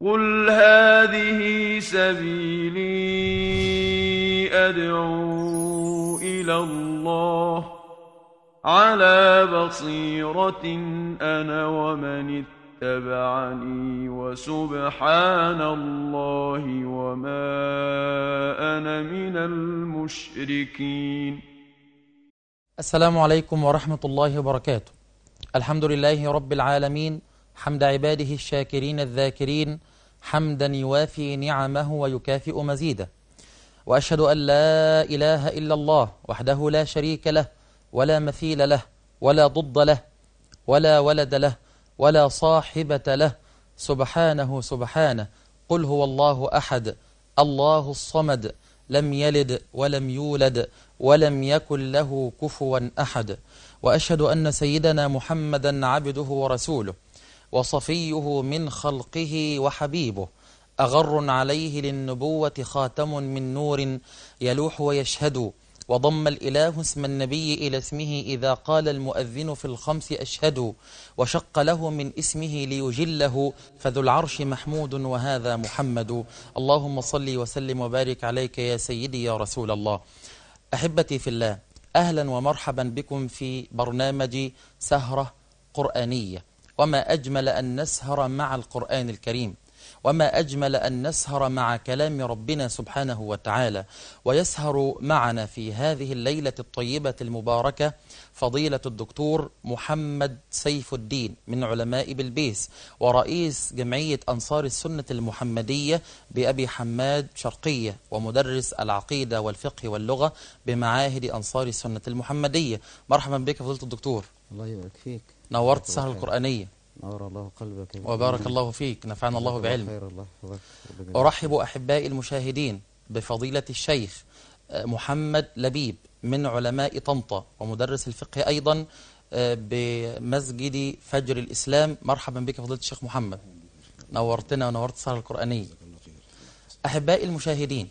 قل هذه سبيلي أدعو إلى الله على بصيرة أنا ومن اتبعني وسبحان الله وما أنا من المشركين. السلام عليكم ورحمة الله وبركاته. الحمد لله رب العالمين حمد عباده الشاكرين الذاكرين حمدا يوافي نعمه ويكافئ مزيده. وأشهد أن لا إله إلا الله وحده لا شريك له ولا مثيل له ولا ضد له ولا ولد له ولا صاحبة له. سبحانه سبحانه قل هو الله أحد الله الصمد لم يلد ولم يولد ولم يكن له كفوا أحد. وأشهد أن سيدنا محمدا عبده ورسوله. وصفيه من خلقه وحبيبه أغر عليه للنبوة خاتم من نور يلوح ويشهد وضم الإله اسم النبي إلى اسمه إذا قال المؤذن في الخمس أشهد وشق له من اسمه ليجله فذو العرش محمود وهذا محمد. اللهم صل وسلم وبارك عليك يا سيدي يا رسول الله. أحبتي في الله أهلا ومرحبا بكم في برنامج سهرة قرآنية. وما أجمل أن نسهر مع القرآن الكريم وما أجمل أن نسهر مع كلام ربنا سبحانه وتعالى ويسهر معنا في هذه الليلة الطيبة المباركة فضيلة الدكتور محمد سيف الدين من علماء بلبيس ورئيس جمعية أنصار السنة المحمدية بأبي حماد شرقية ومدرس العقيدة والفقه واللغة بمعاهد أنصار السنة المحمدية. مرحبا بك فضيلة الدكتور. الله يبارك فيك. نورت السهرة القرآنية. نور الله قلبك وبارك الله فيك. نفعنا الله بعلم. أرحب أحبائي المشاهدين بفضيلة الشيخ محمد لبيب من علماء طنطا ومدرس الفقه أيضا بمسجد فجر الإسلام. مرحبا بك فضيلة الشيخ محمد. نورتنا ونورت السهرة القرآنية. أحبائي المشاهدين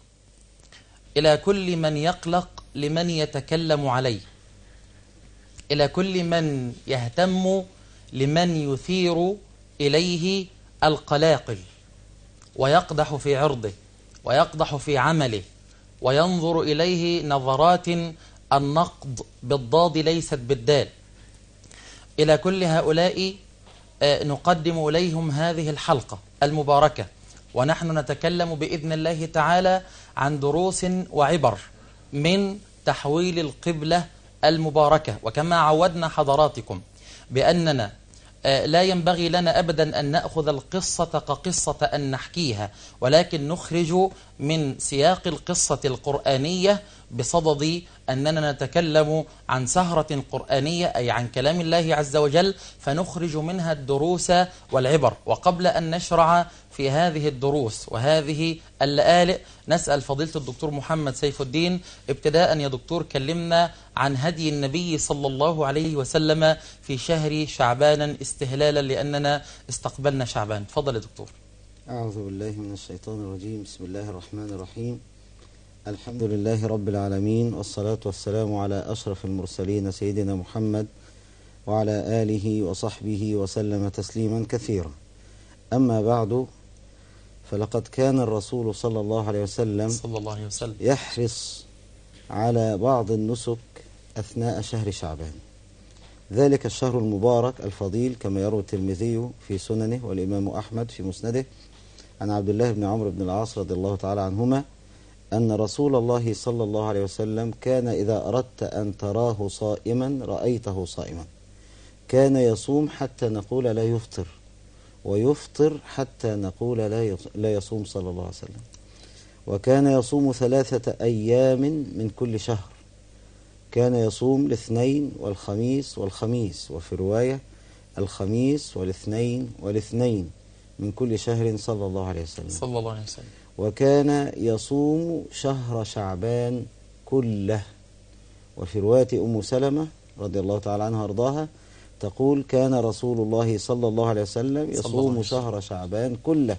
إلى كل من يقلق لمن يتكلم عليه. إلى كل من يهتم لمن يثير إليه القلاقل ويقدح في عرضه ويقدح في عمله وينظر إليه نظرات النقد بالضاد ليست بالدال. إلى كل هؤلاء نقدم إليهم هذه الحلقة المباركة. ونحن نتكلم بإذن الله تعالى عن دروس وعبر من تحويل القبلة المباركة. وكما عودنا حضراتكم بأننا لا ينبغي لنا أبدا أن نأخذ القصة كقصة أن نحكيها ولكن نخرج من سياق القصة القرآنية بصدد أننا نتكلم عن سهرة قرآنية أي عن كلام الله عز وجل فنخرج منها الدروس والعبر. وقبل أن نشرع في هذه الدروس وهذه اللآلئ. نسأل فضيلة الدكتور محمد سيف الدين ابتداء يا دكتور كلمنا عن هدي النبي صلى الله عليه وسلم في شهر شعبانا استهلالا لأننا استقبلنا شعبان. تفضل يا دكتور. أعوذ بالله من الشيطان الرجيم. بسم الله الرحمن الرحيم. الحمد لله رب العالمين والصلاة والسلام على أشرف المرسلين سيدنا محمد وعلى آله وصحبه وسلم تسليما كثيرا. أما بعد فلقد كان الرسول صلى الله عليه وسلم صلى الله عليه وسلم. يحرص على بعض النسك أثناء شهر شعبان. ذلك الشهر المبارك الفضيل كما يروي الترمذي في سننه والإمام أحمد في مسنده عن عبد الله بن عمرو بن العاص رضي الله تعالى عنهما أن رسول الله صلى الله عليه وسلم كان إذا أردت أن تراه صائما رأيته صائما. كان يصوم حتى نقول لا يفطر. ويفطر حتى نقول لا لا يصوم صلى الله عليه وسلم. وكان يصوم ثلاثة أيام من كل شهر. كان يصوم الاثنين والخميس والخميس وفي رواية الخميس والاثنين والاثنين من كل شهر صلى الله عليه وسلم. صلى الله عليه وسلم. وكان يصوم شهر شعبان كله. وفي رواية أم سلمة رضي الله تعالى عنها وأرضاها تقول كان رسول الله صلى الله عليه وسلم يصوم. شهر شعبان كله.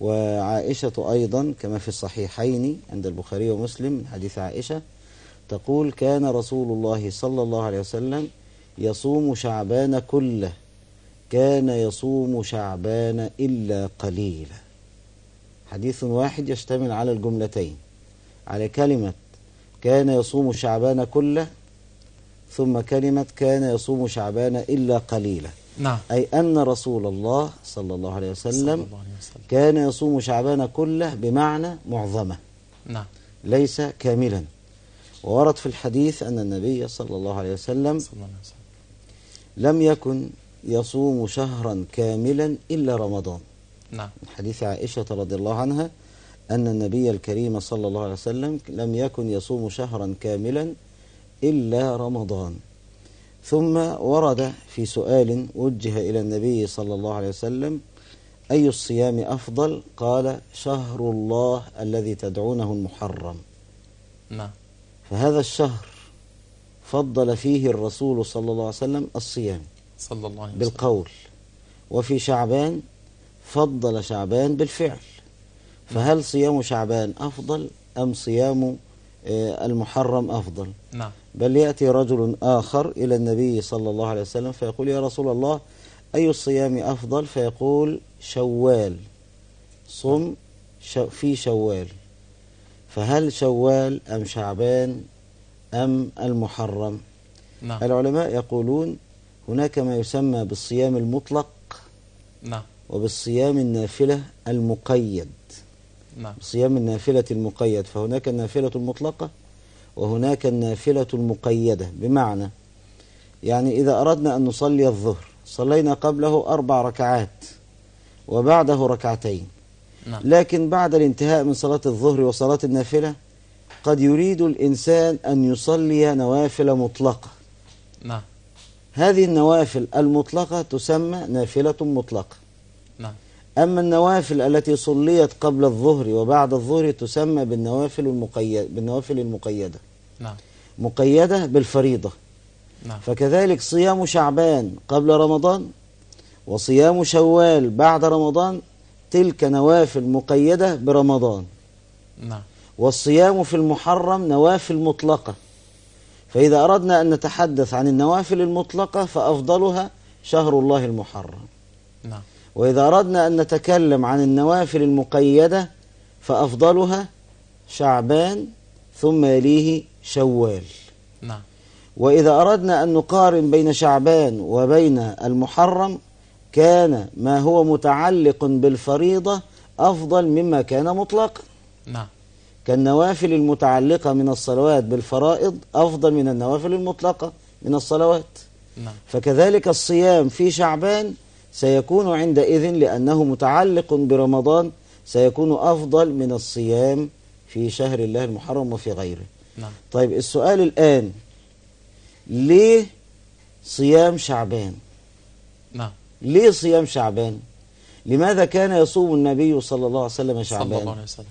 وعائشة أيضا كما في الصحيحين عند البخاري ومسلم من حديث عائشة تقول كان رسول الله صلى الله عليه وسلم يصوم شعبان كله. كان يصوم شعبان إلا قليلا. حديث واحد يشتمل على الجملتين. على كلمة كان يصوم شعبان كله ثم كلمة كان يصوم شعبان إلا قليلا. نعم. أي أن رسول الله صلى الله عليه صلى وسلم الله عليه وسلم. كان يصوم شعبان كله بمعنى معظمة. نعم. ليس كاملا. وورد في الحديث أن النبي صلى الله عليه وسلم صلى الله عليه وسلم. لم يكن يصوم شهرا كاملا إلا رمضان. نعم. حديث عائشة رضي الله عنها أن النبي الكريم صلى الله عليه وسلم لم يكن يصوم شهرا كاملا إلا رمضان. ثم ورد في سؤال وجه إلى النبي صلى الله عليه وسلم أي الصيام أفضل؟ قال شهر الله الذي تدعونه المحرم. نعم. فهذا الشهر فضل فيه الرسول صلى الله عليه وسلم الصيام صلى الله عليه وسلم. بالقول. وفي شعبان فضل شعبان بالفعل. فهل صيام شعبان أفضل أم صيام آه، المحرم أفضل؟ نعم. بل يأتي رجل آخر إلى النبي صلى الله عليه وسلم فيقول يا رسول الله أي الصيام أفضل؟ فيقول شوال. صم في شوال. فهل شوال أم شعبان أم المحرم؟ نعم. العلماء يقولون هناك ما يسمى بالصيام المطلق نعم. وبالصيام النافلة المقيد. نعم. صيام النافلة المقيد فهناك النافلة المطلقة وهناك النافلة المقيدة بمعنى يعني إذا أردنا أن نصلي الظهر صلينا قبله أربع ركعات وبعده ركعتين. نعم. لكن بعد الانتهاء من صلاة الظهر وصلاة النافلة قد يريد الإنسان أن يصلي نوافل مطلقة. نعم. هذه النوافل المطلقة تسمى نافلة مطلقة. نعم. أما النوافل التي صليت قبل الظهر وبعد الظهر تسمى بالنوافل المقيدة بالنوافل المقيدة. نعم. مقيدة بالفريضة. نعم. فكذلك صيام شعبان قبل رمضان وصيام شوال بعد رمضان تلك نوافل مقيدة برمضان. نعم. والصيام في المحرم نوافل مطلقة. فإذا أردنا أن نتحدث عن النوافل المطلقة فأفضلها شهر الله المحرم. نعم. وإذا أردنا أن نتكلم عن النوافل المقيدة فأفضلها شعبان ثم يليه شوال. نعم. وإذا أردنا أن نقارن بين شعبان وبين المحرم كان ما هو متعلق بالفريضة أفضل مما كان مطلقا. نعم. كالنوافل المتعلقة من الصلوات بالفرائض أفضل من النوافل المطلقة من الصلوات. نعم. فكذلك الصيام في شعبان سيكون عندئذ لأنه متعلق برمضان سيكون أفضل من الصيام في شهر الله المحرم وفي غيره. نعم. طيب السؤال الآن ليه صيام شعبان؟ نعم. ليه صيام شعبان؟ لماذا كان يصوم النبي صلى الله عليه وسلم صلى الله شعبان عليه وسلم.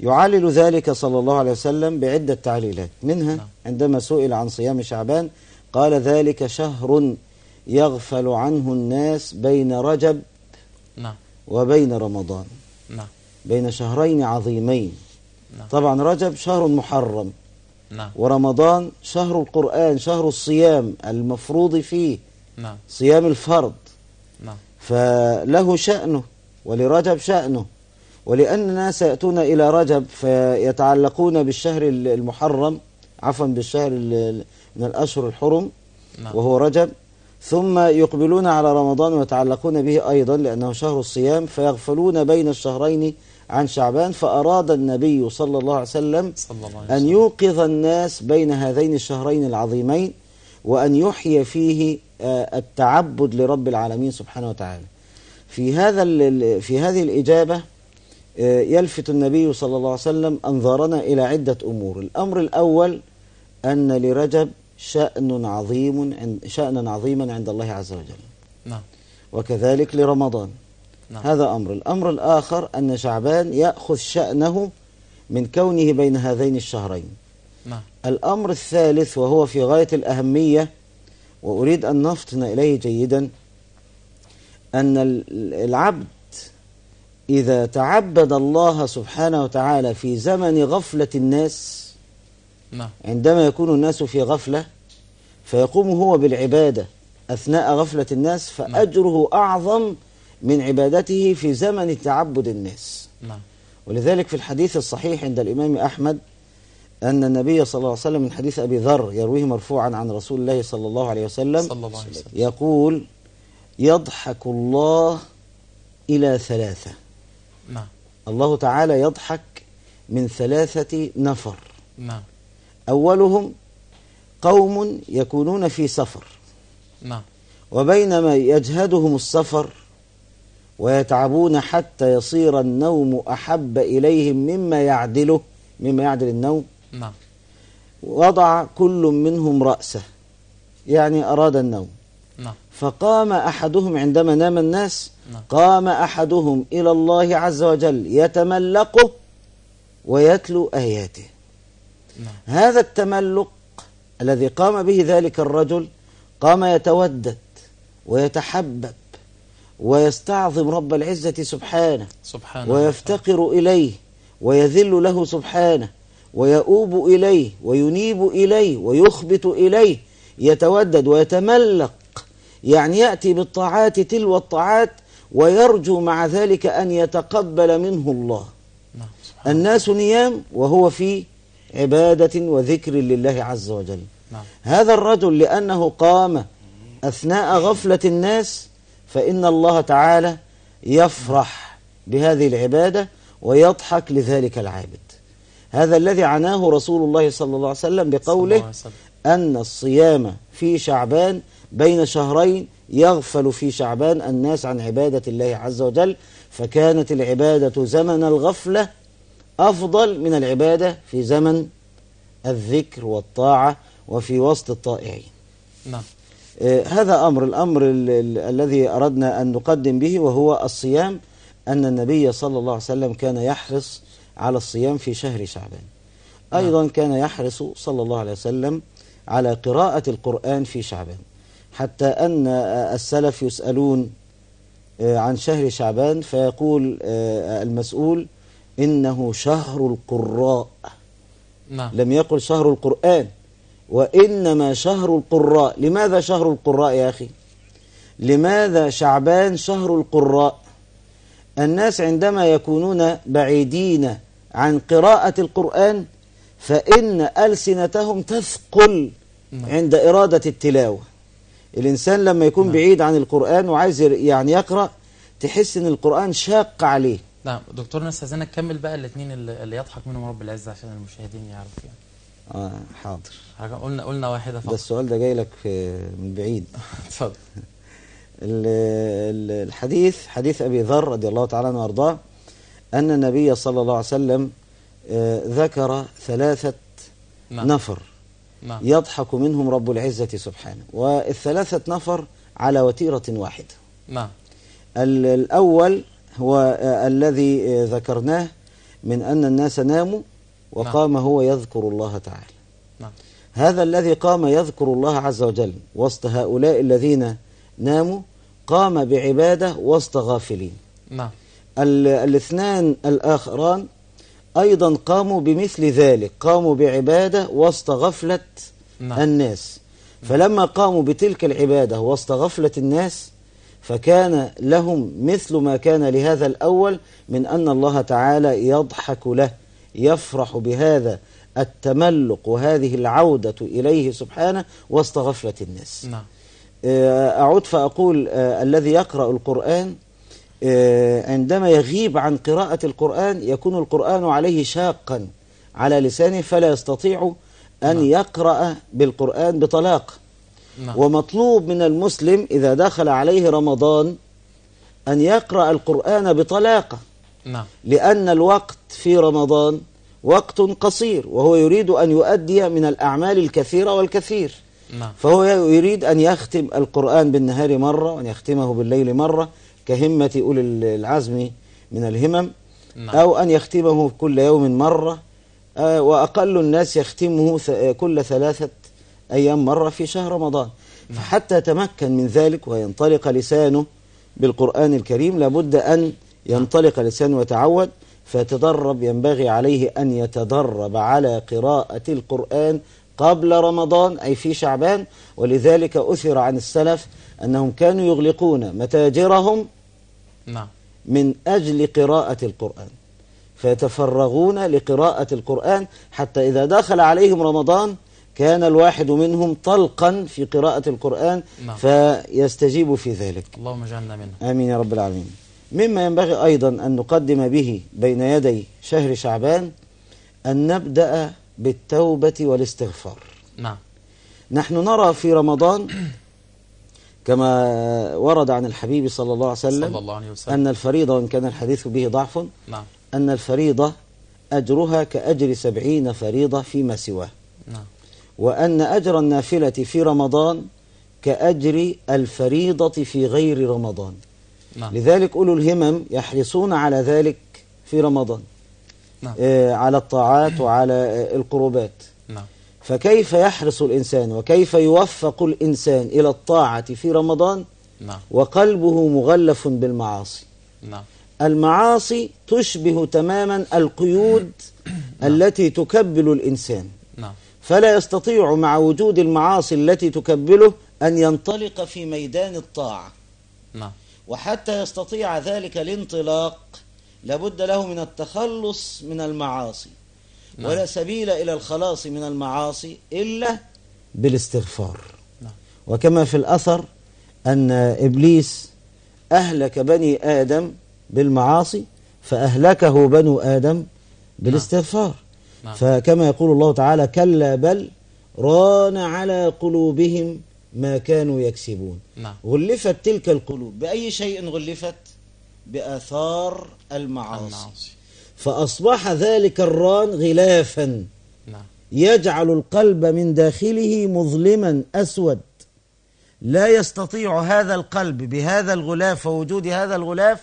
يعلل ذلك صلى الله عليه وسلم بعدة تعليلات. منها نعم. عندما سئل عن صيام شعبان قال ذلك شهر يغفل عنه الناس بين رجب نعم. وبين رمضان. نعم. بين شهرين عظيمين. نعم. طبعا رجب شهر محرم. نعم. ورمضان شهر القرآن شهر الصيام المفروض فيه نعم. صيام الفرض. نعم. فله شأنه ولرجب شأنه ولأن الناس يأتون إلى رجب فيتعلقون بالشهر المحرم عفوا بالشهر ال- من الأشهر الحرم نعم. وهو رجب. ثم يقبلون على رمضان ويتعلقون به أيضا لأنه شهر الصيام فيغفلون بين الشهرين عن شعبان فأراد النبي صلى الله عليه وسلم صلى الله عليه أن يوقظ الناس بين هذين الشهرين العظيمين وأن يحيي فيه آه، التعبد لرب العالمين سبحانه وتعالى. في هذا في هذه الإجابة آه، يلفت النبي صلى الله عليه وسلم أنظارنا إلى عدة أمور. الأمر الأول أن لرجب شأن عظيم شأنا عظيما عند الله عز وجل. نعم. وكذلك لرمضان. نعم. هذا أمر. الأمر الآخر أن شعبان يأخذ شأنه من كونه بين هذين الشهرين. نعم. الأمر الثالث وهو في غاية الأهمية وأريد أن نفطن إليه جيدا أن ال- العبد إذا تعبد الله سبحانه وتعالى في زمن غفلة الناس نعم. عندما يكون الناس في غفلة فيقوم هو بالعبادة أثناء غفلة الناس فأجره أعظم من عبادته في زمن تعبد الناس. نعم. ولذلك في الحديث الصحيح عند الإمام أحمد أن النبي صلى الله عليه وسلم من حديث أبي ذر يرويه مرفوعا عن رسول الله صلى الله عليه وسلم صلى الله عليه وسلم. يقول يضحك الله إلى ثلاثة. نعم. الله تعالى يضحك من ثلاثة نفر. نعم. أولهم قوم يكونون في سفر. نعم. وبينما يجهدهم السفر ويتعبون حتى يصير النوم أحب إليهم مما يعدله مما يعدل النوم. نعم. وضع كل منهم رأسه يعني أراد النوم. نعم. فقام أحدهم عندما نام الناس نعم. قام أحدهم إلى الله عز وجل يتملقه ويتلو آياته. نعم. هذا التملق الذي قام به ذلك الرجل قام يتودد ويتحبب. ويستعظم رب العزة سبحانه. سبحانه. ويفتقر إليه. ويذل له سبحانه. ويؤوب إليه. وينيب إليه. ويخبت إليه. يتودد ويتملق. يعني يأتي بالطاعات تلو الطاعات ويرجو مع ذلك أن يتقبل منه الله. نعم الناس نيام وهو في عبادة وذكر لله عز وجل. نعم. هذا الرجل لأنه قام أثناء غفلة الناس فإن الله تعالى يفرح بهذه العبادة ويضحك لذلك العابد. هذا الذي عناه رسول الله صلى الله عليه وسلم بقوله عليه وسلم. أن الصيام في شعبان بين شهرين يغفل في شعبان الناس عن عبادة الله عز وجل فكانت العبادة زمن الغفلة أفضل من العبادة في زمن الذكر والطاعة وفي وسط الطائعين. نعم. هذا أمر الأمر ال- ال- الذي أردنا أن نقدم به وهو الصيام أن النبي صلى الله عليه وسلم كان يحرص على الصيام في شهر شعبان. أيضا كان يحرص صلى الله عليه وسلم على قراءة القرآن في شعبان. حتى أن آه، السلف يسألون آه، عن شهر شعبان فيقول آه، المسؤول إنه شهر القراء. نعم. لم يقل شهر القرآن. وإنما شهر القراء. لماذا شهر القراء يا أخي؟ لماذا شعبان شهر القراء؟ الناس عندما يكونون بعيدين عن قراءة القرآن فإن ألسنتهم تثقل نعم. عند إرادة التلاوة. الإنسان لما يكون نعم. بعيد عن القرآن وعايز يعني يقرأ تحس إن القرآن شاق عليه. نعم. دكتور نستاذنك كمل بقى الاثنين اللي, اللي يضحك منهم رب العزة عشان المشاهدين يعرفوا يعني. آه حاضر. قلنا قلنا واحدة ده فقط السؤال ده جاي لك في- من بعيد. اتفضل. ال- ال- الحديث حديث أبي ذر رضي الله تعالى عنه وأرضاه أن النبي صلى الله عليه وسلم آه، ذكر ثلاثة نعم نفر نعم يضحك منهم رب العزة سبحانه. والثلاثة نفر على وتيرة واحدة. نعم ال- الأول هو آه، الذي آه، ذكرناه من أن الناس ناموا وقام هو يذكر الله تعالى. نعم. هذا الذي قام يذكر الله عز وجل وسط هؤلاء الذين ناموا قام بعبادة وسط غافلين. نعم. ال- الاثنان الآخران أيضا قاموا بمثل ذلك قاموا بعبادة وسط غفلة نعم. الناس. فلما قاموا بتلك العبادة وسط غفلة الناس فكان لهم مثل ما كان لهذا الأول من أن الله تعالى يضحك له. يفرح بهذا التملق وهذه العودة إليه سبحانه وسط غفلة الناس. نعم. آه، أعود فأقول آه، الذي يقرأ القرآن آه، عندما يغيب عن قراءة القرآن يكون القرآن عليه شاقا على لسانه فلا يستطيع أن نعم. يقرأ بالقرآن بطلاقة نعم. ومطلوب من المسلم إذا دخل عليه رمضان أن يقرأ القرآن بطلاقة. نعم. لأن الوقت في رمضان وقت قصير وهو يريد أن يؤدي من الأعمال الكثيرة والكثير. نعم. فهو يريد أن يختم القرآن بالنهار مرة وأن يختمه بالليل مرة كهمة أولي العزم من الهمم نعم. أو أن يختمه كل يوم مرة. آه، وأقل الناس يختمه كل ثلاثة أيام مرة في شهر رمضان. فحتى يتمكن من ذلك وينطلق لسانه بالقرآن الكريم لابد أن ينطلق لسانه ويتعود فيتدرب ينبغي عليه أن يتدرب على قراءة القرآن قبل رمضان أي في شعبان. ولذلك أثر عن السلف أنهم كانوا يغلقون متاجرهم نعم. من أجل قراءة القرآن. فيتفرغون لقراءة القرآن حتى إذا دخل عليهم رمضان كان الواحد منهم طلقا في قراءة القرآن نعم. فيستجيب في ذلك. اللهم اجعلنا منه آمين يا رب العالمين. مما ينبغي أيضا أن نقدم به بين يدي شهر شعبان أن نبدأ بالتوبة والاستغفار. نعم. نحن نرى في رمضان كما ورد عن الحبيب صلى الله عليه وسلم صلى الله عليه وسلم. أن الفريضة وإن كان الحديث به ضعف نعم. أن الفريضة أجرها كأجر سبعين فريضة فيما سواه. نعم. وأن أجر النافلة في رمضان كأجر الفريضة في غير رمضان. نعم. لذلك أولو الهمم يحرصون على ذلك في رمضان. نعم. آه، على الطاعات وعلى آه، القربات. نعم. فكيف يحرص الإنسان وكيف يوفق الإنسان إلى الطاعة في رمضان؟ نعم. وقلبه مغلف بالمعاصي. نعم. المعاصي تشبه تماما القيود التي تكبل الإنسان. نعم. فلا يستطيع مع وجود المعاصي التي تكبله أن ينطلق في ميدان الطاعة. نعم. وحتى يستطيع ذلك الانطلاق لابد له من التخلص من المعاصي نعم. ولا سبيل إلى الخلاص من المعاصي إلا بالاستغفار نعم. وكما في الأثر أن إبليس أهلك بني آدم بالمعاصي فأهلكه بنو آدم بالاستغفار نعم. فكما يقول الله تعالى كلا بل ران على قلوبهم ما كانوا يكسبون. نعم. غلفت تلك القلوب. بأي شيء غلفت؟ بآثار المعاصي. المعاصي. فأصبح ذلك الران غلافا. نعم. يجعل القلب من داخله مظلما أسود. لا يستطيع هذا القلب بهذا الغلاف ووجود هذا الغلاف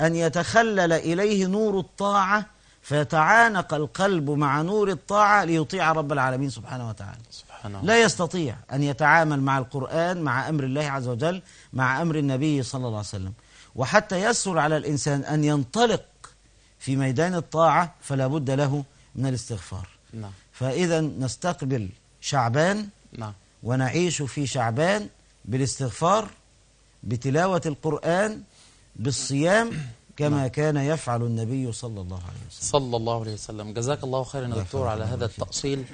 أن يتخلل إليه نور الطاعة فيتعانق القلب مع نور الطاعة ليطيع رب العالمين سبحانه وتعالى. سبحان الله لا يستطيع أن يتعامل مع القرآن مع أمر الله عز وجل مع أمر النبي صلى الله عليه وسلم. وحتى يسهل على الإنسان أن ينطلق في ميدان الطاعة فلا بد له من الاستغفار. نعم. فإذا نستقبل شعبان نعم. ونعيش في شعبان بالاستغفار بتلاوة القرآن بالصيام كما كان يفعل النبي صلى الله عليه وسلم. صلى الله عليه وسلم. جزاك الله خيرا يا دكتور على هذا التأصيل.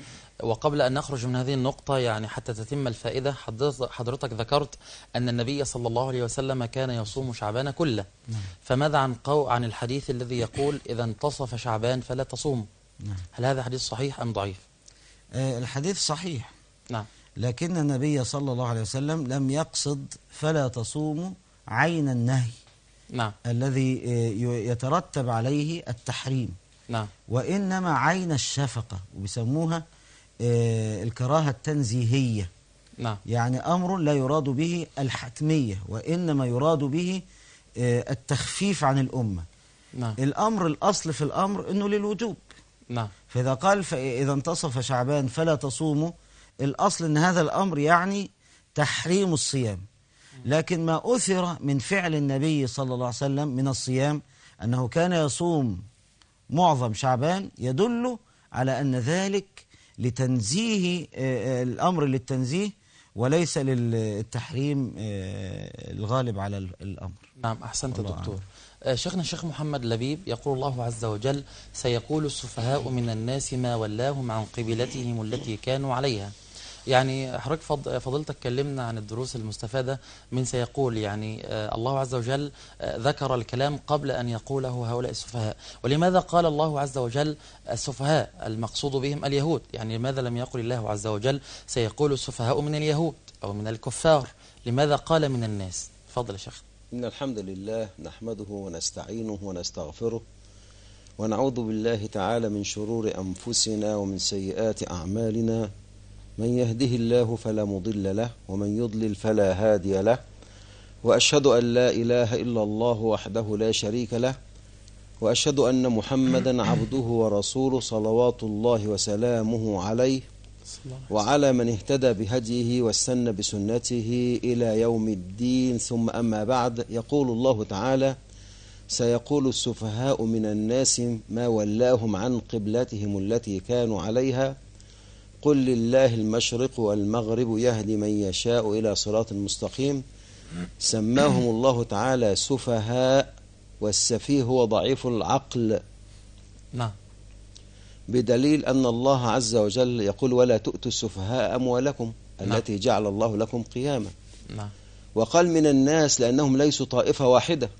وقبل أن نخرج من هذه النقطة يعني حتى تتم الفائدة حضرت- حضرتك ذكرت أن النبي صلى الله عليه وسلم كان يصوم شعبان كله. فماذا عن قو عن الحديث الذي يقول إذا انتصف شعبان فلا تصوم؟ نعم. هل هذا حديث صحيح أم ضعيف؟ آه، الحديث صحيح. نعم. لكن النبي صلى الله عليه وسلم لم يقصد فلا تصوموا عين النهي نعم. الذي آه، يترتب عليه التحريم. نعم. وإنما عين الشفقة وبيسموها الكراهة التنزيهية. نعم. يعني أمر لا يراد به الحتمية وإنما يراد به آه، التخفيف عن الأمة. نعم. الأمر الأصل في الأمر أنه للوجوب. نعم. فإذا قال فإذا انتصف شعبان فلا تصوموا الأصل أن هذا الأمر يعني تحريم الصيام. لكن ما أثر من فعل النبي صلى الله عليه وسلم من الصيام أنه كان يصوم معظم شعبان يدل على أن ذلك لتنزيه آه، آه، الأمر للتنزيه وليس للتحريم آه، الغالب على ال- الأمر. نعم أحسنت دكتور. شيخنا الشيخ محمد لبيب يقول الله عز وجل سيقول السفهاء من الناس ما ولاهم عن قبلتهم التي كانوا عليها. يعني حضرتك فض- فضلتك كلمنا عن الدروس المستفادة من سيقول يعني آه، الله عز وجل آه، ذكر الكلام قبل أن يقوله هؤلاء السفهاء. ولماذا قال الله عز وجل السفهاء المقصود بهم اليهود؟ يعني لماذا لم يقل الله عز وجل سيقول السفهاء من اليهود أو من الكفار؟ لماذا قال من الناس؟ فضل يا شيخ. إن الحمد لله نحمده ونستعينه ونستغفره ونعوذ بالله تعالى من شرور أنفسنا ومن سيئات أعمالنا. من يهده الله فلا مضل له ومن يضلل فلا هادي له وأشهد أن لا إله إلا الله وحده لا شريك له وأشهد أن محمدا عبده ورسوله صلوات الله وسلامه عليه وعلى من اهتدى بهديه واستنى بسنته إلى يوم الدين. ثم أما بعد يقول الله تعالى سيقول السفهاء من الناس ما ولاهم عن قبلتهم التي كانوا عليها قل لله المشرق والمغرب يهدي من يشاء إلى صراط مستقيم. سماهم الله تعالى سفهاء والسفيه هو ضعيف العقل. نعم. بدليل أن الله عز وجل يقول ولا تؤتوا السفهاء أموالكم نعم. التي جعل الله لكم قياما. نعم. وقال من الناس لأنهم ليسوا طائفة واحدة.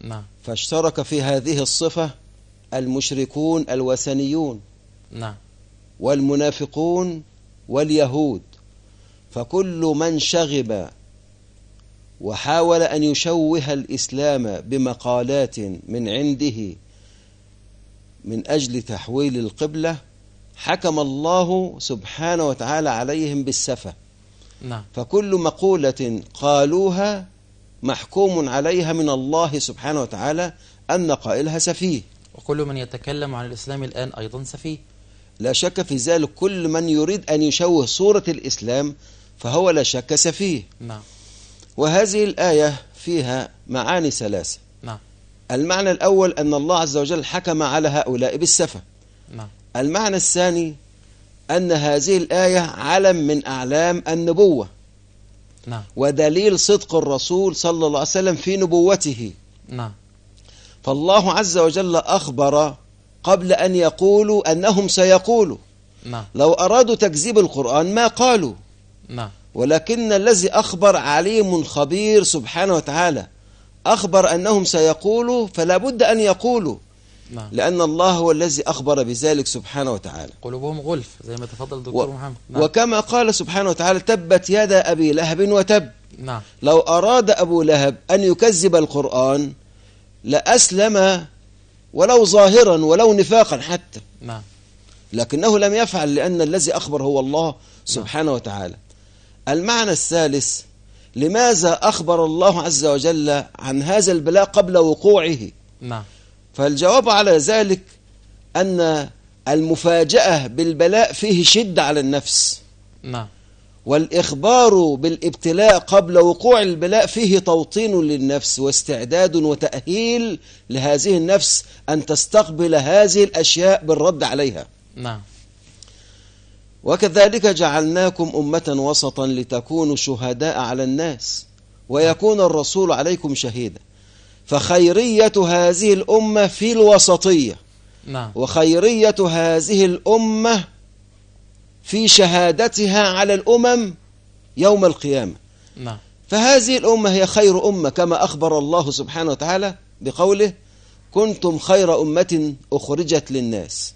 نعم. فاشترك في هذه الصفة المشركون الوثنيون. نعم. والمنافقون واليهود فكل من شغب وحاول أن يشوه الإسلام بمقالات من عنده من أجل تحويل القبلة حكم الله سبحانه وتعالى عليهم بالسفة. نعم. فكل مقولة قالوها محكوم عليها من الله سبحانه وتعالى أن قائلها سفيه. وكل من يتكلم عن الإسلام الآن أيضا سفيه. لا شك في ذلك كل من يريد أن يشوه صورة الإسلام فهو لا شك سفيه نعم. وهذه الآية فيها معاني ثلاثة. نعم. المعنى الأول أن الله عز وجل حكم على هؤلاء بالسفة. نعم. المعنى الثاني أن هذه الآية علم من أعلام النبوة. نعم. ودليل صدق الرسول صلى الله عليه وسلم في نبوته. نعم. فالله عز وجل أخبر قبل أن يقولوا أنهم سيقولوا. نعم لو أرادوا تكذيب القرآن ما قالوا. نعم ولكن الذي أخبر عليم خبير سبحانه وتعالى أخبر أنهم سيقولوا فلا بد أن يقولوا. نعم لأن الله هو الذي أخبر بذلك سبحانه وتعالى. قلوبهم غلف زي ما تفضل الدكتور و... محمد. نعم. وكما قال سبحانه وتعالى تبت يد أبي لهب وتب. نعم. لو أراد أبو لهب أن يكذب القرآن لأسلم ولو ظاهرا ولو نفاقا حتى. نعم. لكنه لم يفعل لأن الذي أخبر هو الله سبحانه وتعالى. المعنى الثالث لماذا أخبر الله عز وجل عن هذا البلاء قبل وقوعه؟ نعم. فالجواب على ذلك أن المفاجأة بالبلاء فيه شدة على النفس. نعم. والإخبار بالابتلاء قبل وقوع البلاء فيه توطين للنفس واستعداد وتأهيل لهذه النفس أن تستقبل هذه الأشياء بالرد عليها. نعم. وكذلك جعلناكم أمة وسطا لتكونوا شهداء على الناس ويكون الرسول عليكم شهيدا. فخيرية هذه الأمة في الوسطية. نعم. وخيرية هذه الأمة في شهادتها على الأمم يوم القيامة. نعم. فهذه الأمة هي خير أمة كما أخبر الله سبحانه وتعالى بقوله كنتم خير أمة أخرجت للناس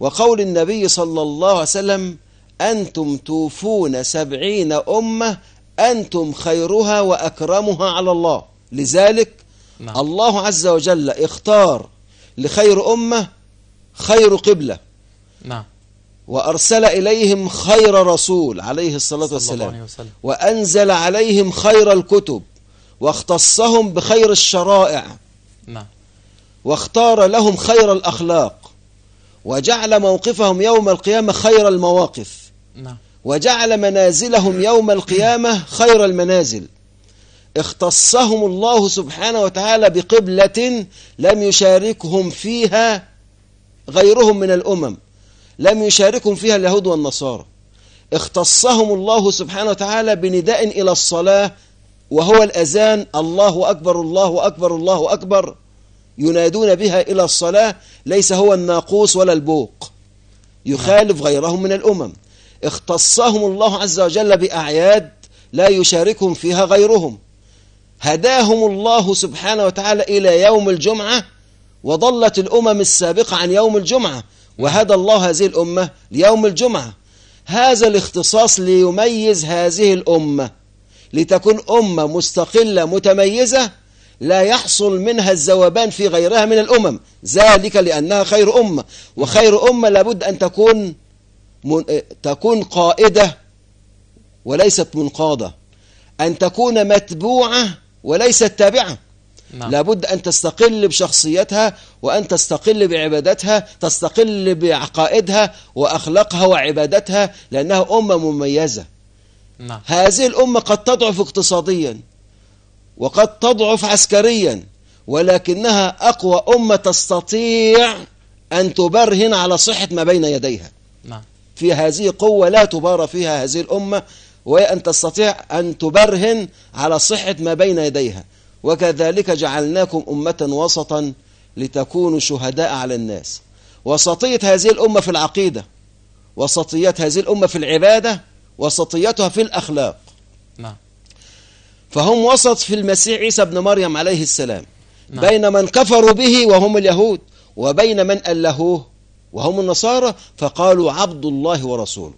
وقول النبي صلى الله عليه وسلم أنتم توفون سبعين أمة أنتم خيرها وأكرمها على الله لذلك نعم. الله عز وجل اختار لخير أمة خير قبلة. نعم. وأرسل إليهم خير رسول عليه الصلاة صلى الله عليه والسلام وسلم. وأنزل عليهم خير الكتب واختصهم بخير الشرائع. نعم. واختار لهم خير الأخلاق. وجعل موقفهم يوم القيامة خير المواقف. نعم. وجعل منازلهم يوم القيامة خير المنازل. اختصهم الله سبحانه وتعالى بقبلة لم يشاركهم فيها غيرهم من الأمم. لم يشاركهم فيها اليهود والنصارى. اختصهم الله سبحانه وتعالى بنداء إلى الصلاة وهو الأذان الله أكبر الله أكبر الله أكبر ينادون بها إلى الصلاة ليس هو الناقوس ولا البوق. يخالف غيرهم من الأمم. اختصهم الله عز وجل بأعياد لا يشاركهم فيها غيرهم. هداهم الله سبحانه وتعالى إلى يوم الجمعة وضلت الأمم السابقة عن يوم الجمعة. وهدى الله هذه الأمة ليوم الجمعة. هذا الاختصاص ليميز هذه الأمة. لتكون أمة مستقلة متميزة لا يحصل منها الذوبان في غيرها من الأمم. ذلك لأنها خير أمة. وخير أمة لابد أن تكون من تكون قائدة وليست منقادة. أن تكون متبوعة وليست تابعة. نعم. لابد أن تستقل بشخصيتها وأن تستقل بعبادتها تستقل بعقائدها وأخلاقها وعبادتها لأنها أمة مميزة. نعم. هذه الأمة قد تضعف اقتصاديا وقد تضعف عسكريا ولكنها أقوى أمة تستطيع أن تبرهن على صحة ما بين يديها. نعم. في هذه قوة لا تبارى فيها هذه الأمة وهي أن تستطيع أن تبرهن على صحة ما بين يديها. وكذلك جعلناكم أمة وسطا لتكونوا شهداء على الناس. وسطية هذه الأمة في العقيدة وسطية هذه الأمة في العبادة وسطيتها في الأخلاق. نعم. فهم وسط في المسيح عيسى ابن مريم عليه السلام. نعم. بين من كفروا به وهم اليهود وبين من ألهوه وهم النصارى فقالوا عبد الله ورسوله.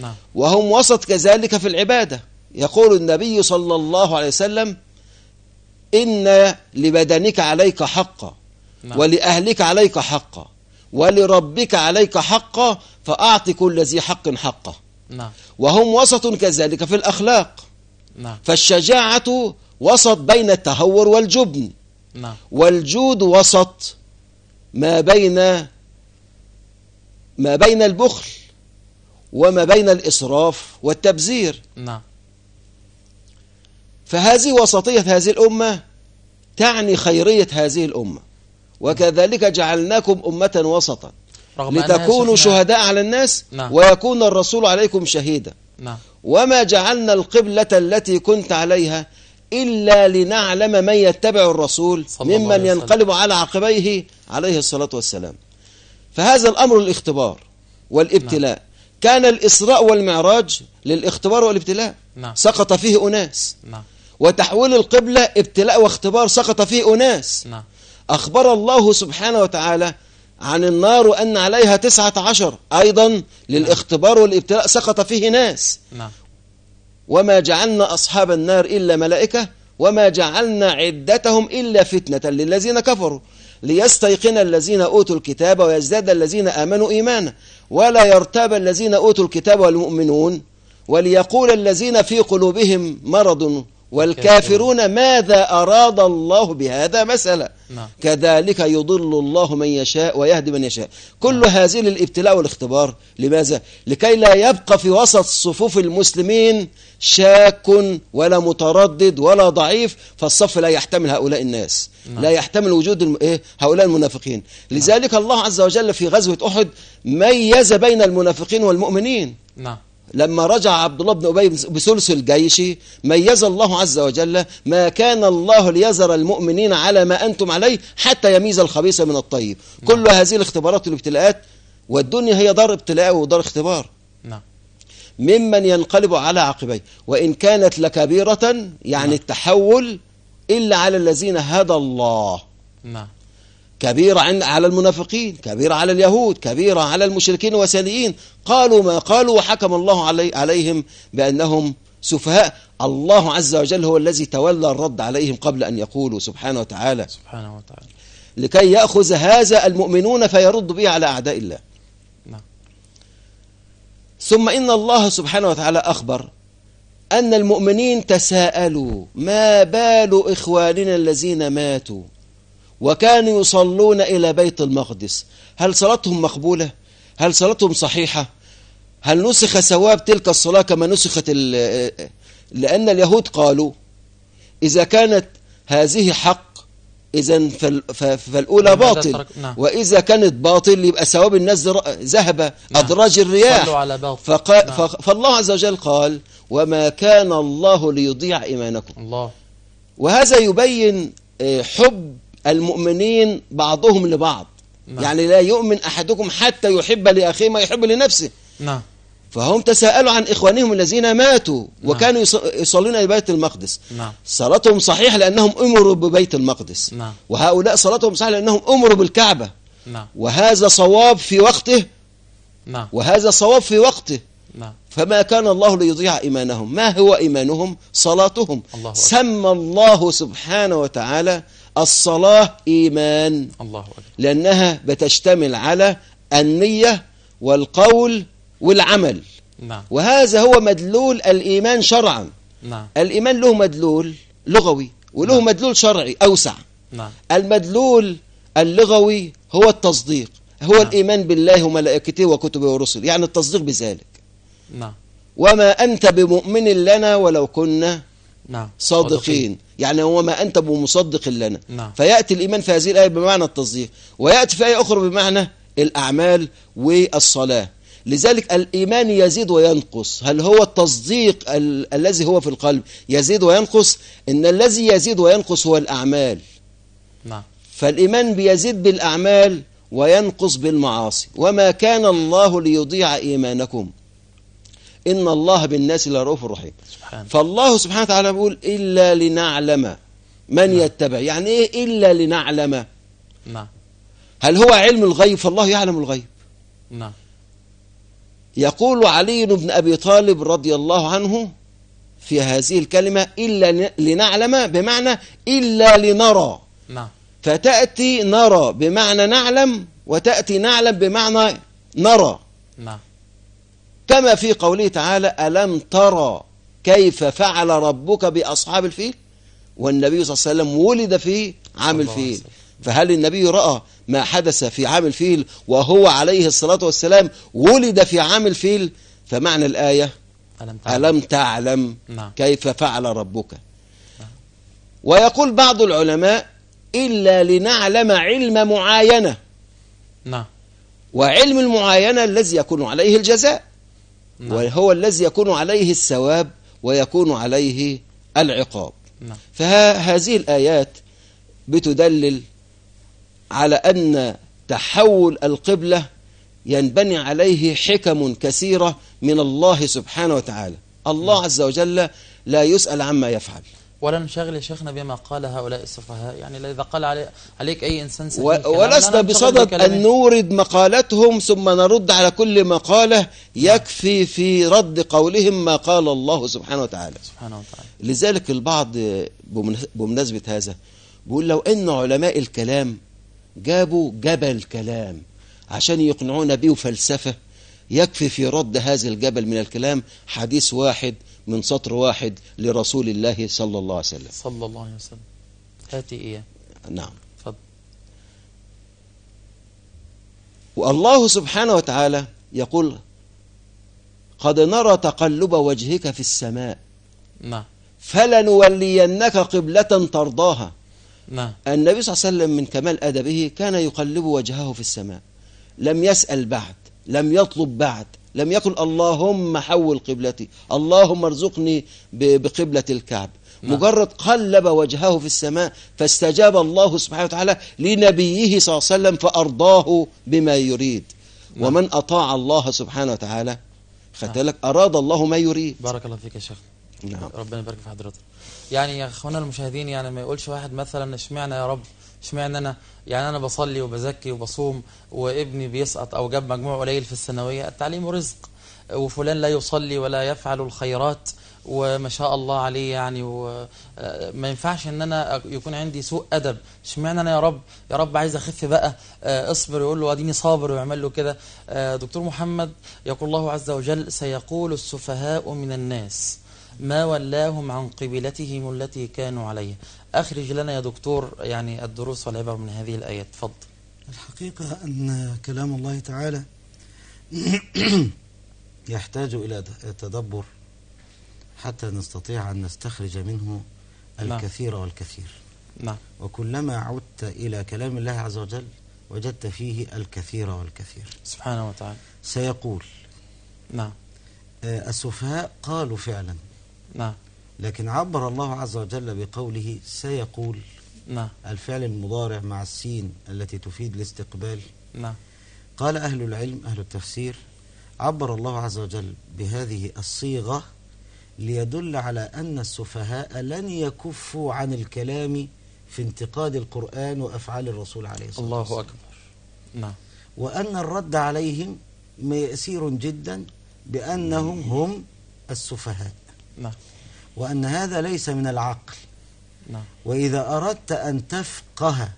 نعم. وهم وسط كذلك في العبادة. يقول النبي صلى الله عليه وسلم إن لبدنك عليك حقا نعم. ولأهلك عليك حقا ولربك عليك حقا فأعط كل ذي حق حقه. نعم. وهم وسط كذلك في الأخلاق. نعم. فالشجاعة وسط بين التهور والجبن. نعم. والجود وسط ما بين ما بين البخل وما بين الإسراف والتبذير. نعم. فهذه وسطية هذه الأمة تعني خيرية هذه الأمة. وكذلك جعلناكم أمة وسطا. لتكونوا شهداء على الناس نعم. ويكون الرسول عليكم شهيدا. نعم. وما جعلنا القبلة التي كنت عليها إلا لنعلم من يتبع الرسول ممن. ينقلب على عقبيه عليه الصلاة والسلام. فهذا الأمر الاختبار والابتلاء. كان الإسراء والمعراج للاختبار والابتلاء. نعم. سقط فيه أناس. نعم. وتحويل القبلة ابتلاء واختبار سقط فيه أناس. نعم. أخبر الله سبحانه وتعالى عن النار وأن عليها تسعة عشر أيضا للاختبار والابتلاء سقط فيه ناس. نعم. وما جعلنا أصحاب النار إلا ملائكة وما جعلنا عدتهم إلا فتنة للذين كفروا. ليستيقن الذين أوتوا الكتاب ويزداد الذين آمنوا إيمانا. ولا يرتاب الذين أوتوا الكتاب والمؤمنون وليقول الذين في قلوبهم مرض والكافرون ماذا أراد الله بهذا مثلا؟ نعم. كذلك يضل الله من يشاء ويهدي من يشاء. كل هذه الابتلاء والاختبار لماذا؟ لكي لا يبقى في وسط صفوف المسلمين شاك ولا متردد ولا ضعيف فالصف لا يحتمل هؤلاء الناس. نعم. لا يحتمل وجود الم... إيه؟ هؤلاء المنافقين. لذلك الله عز وجل في غزوة أحد ميز بين المنافقين والمؤمنين. نعم. لما رجع عبد الله بن أبي بثلث الجيش ميز الله عز وجل ما كان الله ليذر المؤمنين على ما أنتم عليه حتى يميز الخبيث من الطيب. كل هذه الاختبارات والابتلاءات والدنيا هي دار ابتلاء ودار اختبار. نعم. ممن ينقلب على عقبيه وإن كانت لكبيرة يعني التحول إلا على الذين هدى الله. نعم. كبيرة على المنافقين كبيرة على اليهود كبيرة على المشركين والسالئين قالوا ما قالوا وحكم الله علي عليهم بأنهم سفهاء. الله عز وجل هو الذي تولى الرد عليهم قبل أن يقولوا سبحانه وتعالى. سبحانه وتعالى. لكي يأخذ هذا المؤمنون فيرد به على أعداء الله. نعم. ثم إن الله سبحانه وتعالى أخبر أن المؤمنين تساءلوا ما بال إخواننا الذين ماتوا؟ وكانوا يصلون إلى بيت المقدس هل صلاتهم مقبولة؟ هل صلاتهم صحيحة؟ هل نسخ ثواب تلك الصلاة كما نسخت لأن اليهود قالوا إذا كانت هذه حق إذا فالأولى باطل نعم. وإذا كانت باطل يبقى ثواب الناس ذهب أدراج الرياح على باطل فقا... نعم. فالله عز وجل قال وما كان الله ليضيع إيمانكم الله وهذا يبين آه، حب المؤمنين بعضهم لبعض. نعم. يعني لا يؤمن أحدكم حتى يحب لأخيه ما يحب لنفسه. نعم. فهم تساءلوا عن إخوانهم الذين ماتوا نعم. وكانوا يص- يصلون إلى بيت المقدس. نعم. صلاتهم صحيحة لأنهم أمروا ببيت المقدس. نعم. وهؤلاء صلاتهم صحيحة لأنهم أمروا بالكعبة. نعم. وهذا صواب في وقته. نعم. وهذا صواب في وقته. نعم. فما كان الله ليضيع إيمانهم؟ ما هو إيمانهم؟ صلاتهم. الله. سمى الله سبحانه وتعالى الصلاة إيمان. الله أكبر. لأنها بتشتمل على النية والقول والعمل. نعم. وهذا هو مدلول الإيمان شرعا. نعم. الإيمان له مدلول لغوي وله نعم. مدلول شرعي أوسع. نعم. المدلول اللغوي هو التصديق. هو نعم. الإيمان بالله وملائكته وكتبه ورسله. يعني التصديق بذلك. نعم. وما أنت بمؤمن لنا ولو كنا نعم. صادقين. يعني هو ما أنت بمصدق لنا. نعم. فيأتي الإيمان في هذه الآية بمعنى التصديق ويأتي في آية أخرى بمعنى الأعمال والصلاة. لذلك الإيمان يزيد وينقص. هل هو التصديق ال الذي هو في القلب يزيد وينقص؟ إن الذي يزيد وينقص هو الأعمال. نعم. فالإيمان بيزيد بالأعمال وينقص بالمعاصي. وما كان الله ليضيع إيمانكم. إن الله بالناس لرؤوف رحيم. فالله سبحانه وتعالى بيقول إلا لنعلم من يتبع. يعني إيه إلا لنعلم؟ نعم. هل هو علم الغيب؟ فالله يعلم الغيب. نعم. يقول علي بن أبي طالب رضي الله عنه في هذه الكلمة إلا لنعلم بمعنى إلا لنرى. نعم. فتأتي نرى بمعنى نعلم وتأتي نعلم بمعنى نرى. نعم. كما في قوله تعالى ألم ترى كيف فعل ربك بأصحاب الفيل؟ والنبي صلى الله عليه وسلم ولد في عام الفيل. فهل النبي رأى ما حدث في عام الفيل وهو عليه الصلاة والسلام ولد في عام الفيل؟ فمعنى الآية ألم تعلم؟ ألم تعلم نعم. كيف فعل ربك؟ ويقول بعض العلماء إلا لنعلم علم معاينة. نعم. وعلم المعاينة الذي يكون عليه الجزاء. نعم. وهو الذي يكون عليه الثواب ويكون عليه العقاب. نعم. فهذه الآيات بتدلل على أن تحول القبلة ينبني عليه حكم كثيرة من الله سبحانه وتعالى. الله عز وجل لا يسأل عما يفعل. ولا نشغل يا شيخنا بما قال هؤلاء السفهاء. يعني إذا قال علي عليك أي إنسان ولسنا بصدد. أن نورد مقالتهم ثم نرد على كل مقالة يكفي في رد قولهم ما قال الله سبحانه وتعالى. سبحانه وتعالى. لذلك البعض بمن- بمناسبة هذا بيقول لو أن علماء الكلام جابوا جبل كلام عشان يقنعونا بيه فلسفة يكفي في رد هذا الجبل من الكلام حديث واحد من سطر واحد لرسول الله صلى الله عليه وسلم. صلى الله عليه وسلم. هاتي إياه. نعم. تفضل. والله سبحانه وتعالى يقول قد نرى تقلب وجهك في السماء. نعم فلنولينك قبلة ترضاها. نعم النبي صلى الله عليه وسلم من كمال أدبه كان يقلب وجهه في السماء. لم يسأل بعد لم يطلب بعد. لم يقل اللهم حول قبلتي اللهم ارزقني بقبلة الكعب. نعم. مجرد قلب وجهه في السماء فاستجاب الله سبحانه وتعالى لنبيه صلى الله عليه وسلم فأرضاه بما يريد. نعم. ومن أطاع الله سبحانه وتعالى خدت بالك أراد الله ما يريد. بارك الله فيك يا شيخ. نعم. ربنا يبارك في حضرتك. يعني يا اخوانا المشاهدين يعني ما يقولش واحد مثلا اشمعنى يا رب؟ اشمعنى أنا؟ يعني أنا بصلي وبزكي وبصوم وابني بيسقط أو جاب مجموع قليل في الثانوية التعليم رزق وفلان لا يصلي ولا يفعل الخيرات وما شاء الله عليه يعني وما ينفعش إن أنا يكون عندي سوء أدب. اشمعنى أنا يا رب؟ يا رب عايز أخف بقى آه، اصبر يقول له أديني صابر ويعمل له كده. آه، دكتور محمد يقول الله عز وجل سيقول السفهاء من الناس ما ولاهم عن قبلتهم التي كانوا عليها. أخرج لنا يا دكتور يعني الدروس والعبر من هذه الآيات. تفضل. الحقيقة أن كلام الله تعالى يحتاج إلى تدبر حتى نستطيع أن نستخرج منه نعم. الكثير والكثير. نعم. وكلما عدت إلى كلام الله عز وجل وجدت فيه الكثير والكثير. سبحانه وتعالى. سيقول نعم. آه، السفهاء قالوا فعلا. نعم. لكن عبر الله عز وجل بقوله سيقول نعم الفعل المضارع مع السين التي تفيد الاستقبال. نعم قال أهل العلم أهل التفسير عبر الله عز وجل بهذه الصيغة ليدل على أن السفهاء لن يكفوا عن الكلام في انتقاد القرآن وأفعال الرسول عليه الصلاة الله والسلام. أكبر. نعم وأن الرد عليهم يسير جدا بأنهم هم السفهاء. نعم وأن هذا ليس من العقل. نعم. وإذا أردت أن تفقه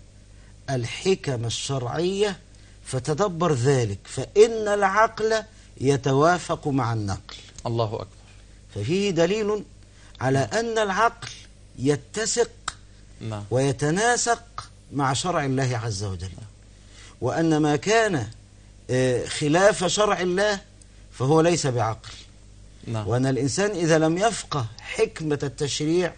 الحكم الشرعية فتدبر ذلك فإن العقل يتوافق مع النقل. الله أكبر. ففيه دليل على أن العقل يتسق نعم. ويتناسق مع شرع الله عز وجل. وأن ما كان آه، خلاف شرع الله فهو ليس بعقل. نعم. وأن الإنسان إذا لم يفقه حكمة التشريع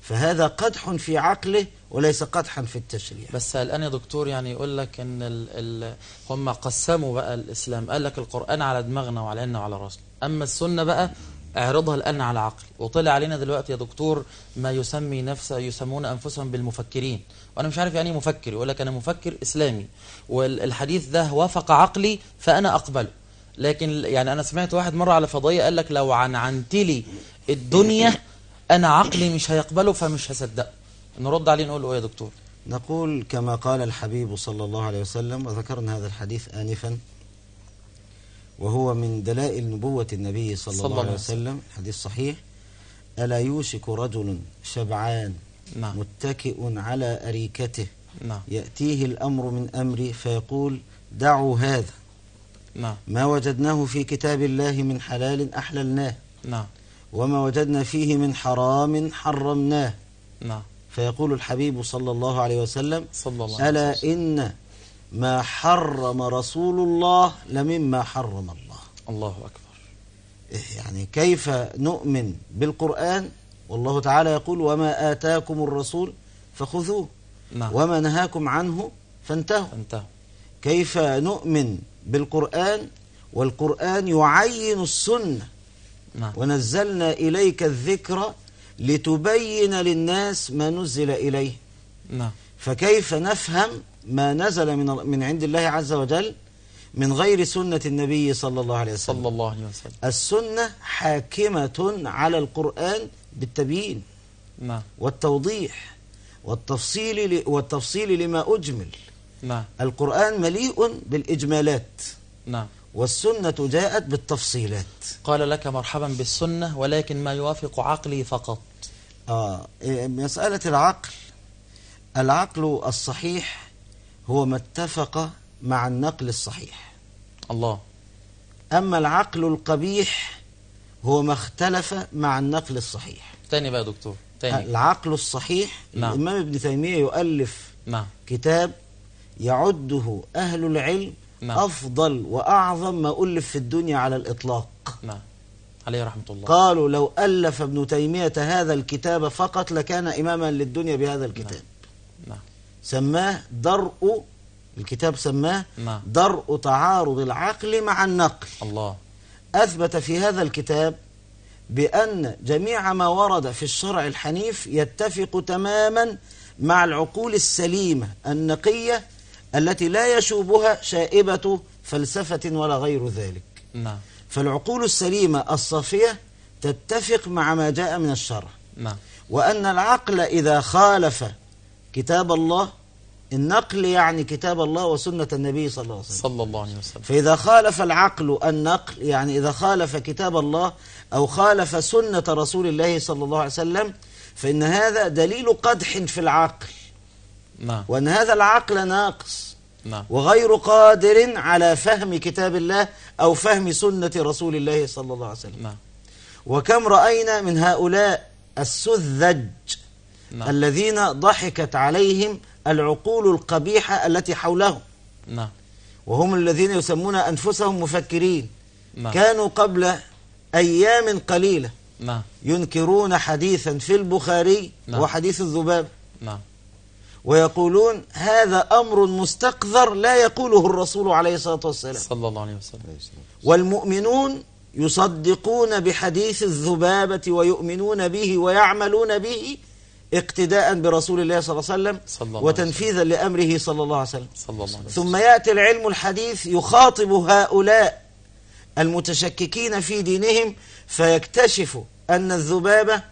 فهذا قدح في عقله وليس قدحا في التشريع. بس الآن يا دكتور يعني يقول لك إن ال ال هم قسموا بقى الإسلام قال لك القرآن على دماغنا وعلى عيننا وعلى رأسنا. أما السنة بقى اعرضها الآن على عقل. وطلع علينا دلوقتي يا دكتور ما يسمي نفسه يسمون أنفسهم بالمفكرين. وأنا مش عارف يعني إيه مفكر يقول لك أنا مفكر إسلامي. والحديث ده وافق عقلي فأنا أقبله. لكن يعني أنا سمعت واحد مرة على فضائية قال لك لو عنعنت لي الدنيا أنا عقلي مش هيقبله فمش هصدقه. نرد عليه نقول له إيه يا دكتور؟ نقول كما قال الحبيب صلى الله عليه وسلم وذكرنا هذا الحديث آنفا وهو من دلائل نبوة النبي صلى, صلى الله عليه وسلم. حديث صحيح. ألا يوشك رجل شبعان نعم. متكئ على أريكته؟ نعم. يأتيه الأمر من أمري فيقول دعوا هذا. نعم. ما وجدناه في كتاب الله من حلال أحللناه. نعم. وما وجدنا فيه من حرام حرمناه. نعم. فيقول الحبيب صلى الله عليه وسلم صلى الله عليه ألا وسلم. إن ما حرم رسول الله لمما حرم الله. الله أكبر. إيه يعني كيف نؤمن بالقرآن؟ والله تعالى يقول وما آتاكم الرسول فخذوه. نعم. وما نهاكم عنه فانتهوا. انتهى كيف نؤمن بالقرآن؟ والقرآن يعين السنة. نعم. ونزلنا إليك الذكر لتبين للناس ما نزل إليه. نعم. فكيف نفهم ما نزل من من عند الله عز وجل من غير سنة النبي صلى الله عليه وسلم؟ صلى الله عليه وسلم. السنة حاكمة على القرآن بالتبيين. نعم. والتوضيح. والتفصيل والتفصيل لما أجمل. نعم. القرآن مليء بالإجمالات. نعم. والسنة جاءت بالتفصيلات. قال لك مرحبا بالسنة ولكن ما يوافق عقلي فقط. آه إيه، مسألة العقل. العقل الصحيح هو ما اتفق مع النقل الصحيح. الله. أما العقل القبيح هو ما اختلف مع النقل الصحيح. تاني بقى دكتور تاني. العقل الصحيح نعم. الإمام ابن تيمية يؤلف نعم. كتاب يعده أهل العلم نعم. أفضل وأعظم ما ألف في الدنيا على الإطلاق. نعم. عليه رحمة الله. قالوا لو ألف ابن تيمية هذا الكتاب فقط لكان إماما للدنيا بهذا الكتاب. نعم. سماه درء الكتاب سماه نعم. درء تعارض العقل مع النقل. الله. أثبت في هذا الكتاب بأن جميع ما ورد في الشرع الحنيف يتفق تماما مع العقول السليمة النقية التي لا يشوبها شائبة فلسفة ولا غير ذلك. نعم. فالعقول السليمة الصافية تتفق مع ما جاء من الشرع. نعم. وأن العقل إذا خالف كتاب الله النقل يعني كتاب الله وسنة النبي صلى الله عليه وسلم. صلى الله عليه وسلم. فإذا خالف العقل النقل يعني إذا خالف كتاب الله أو خالف سنة رسول الله صلى الله عليه وسلم فإن هذا دليل قدح في العقل. نعم. وأن هذا العقل ناقص. نعم. وغير قادر على فهم كتاب الله أو فهم سنة رسول الله صلى الله عليه وسلم. نعم. وكم رأينا من هؤلاء السذج نعم. الذين ضحكت عليهم العقول القبيحة التي حولهم. نعم. وهم الذين يسمون أنفسهم مفكرين. نعم. كانوا قبل أيام قليلة نعم. ينكرون حديثا في البخاري نعم. وحديث الذباب. نعم. ويقولون هذا أمر مستقذر لا يقوله الرسول عليه الصلاة والسلام. صلى الله عليه وسلم. والمؤمنون يصدقون بحديث الذبابة ويؤمنون به ويعملون به اقتداء برسول الله صلى الله عليه وسلم صلى الله عليه وتنفيذا لأمره صلى الله عليه وسلم. صلى الله عليه وسلم. ثم يأتي العلم الحديث يخاطب هؤلاء المتشككين في دينهم فيكتشف أن الذبابة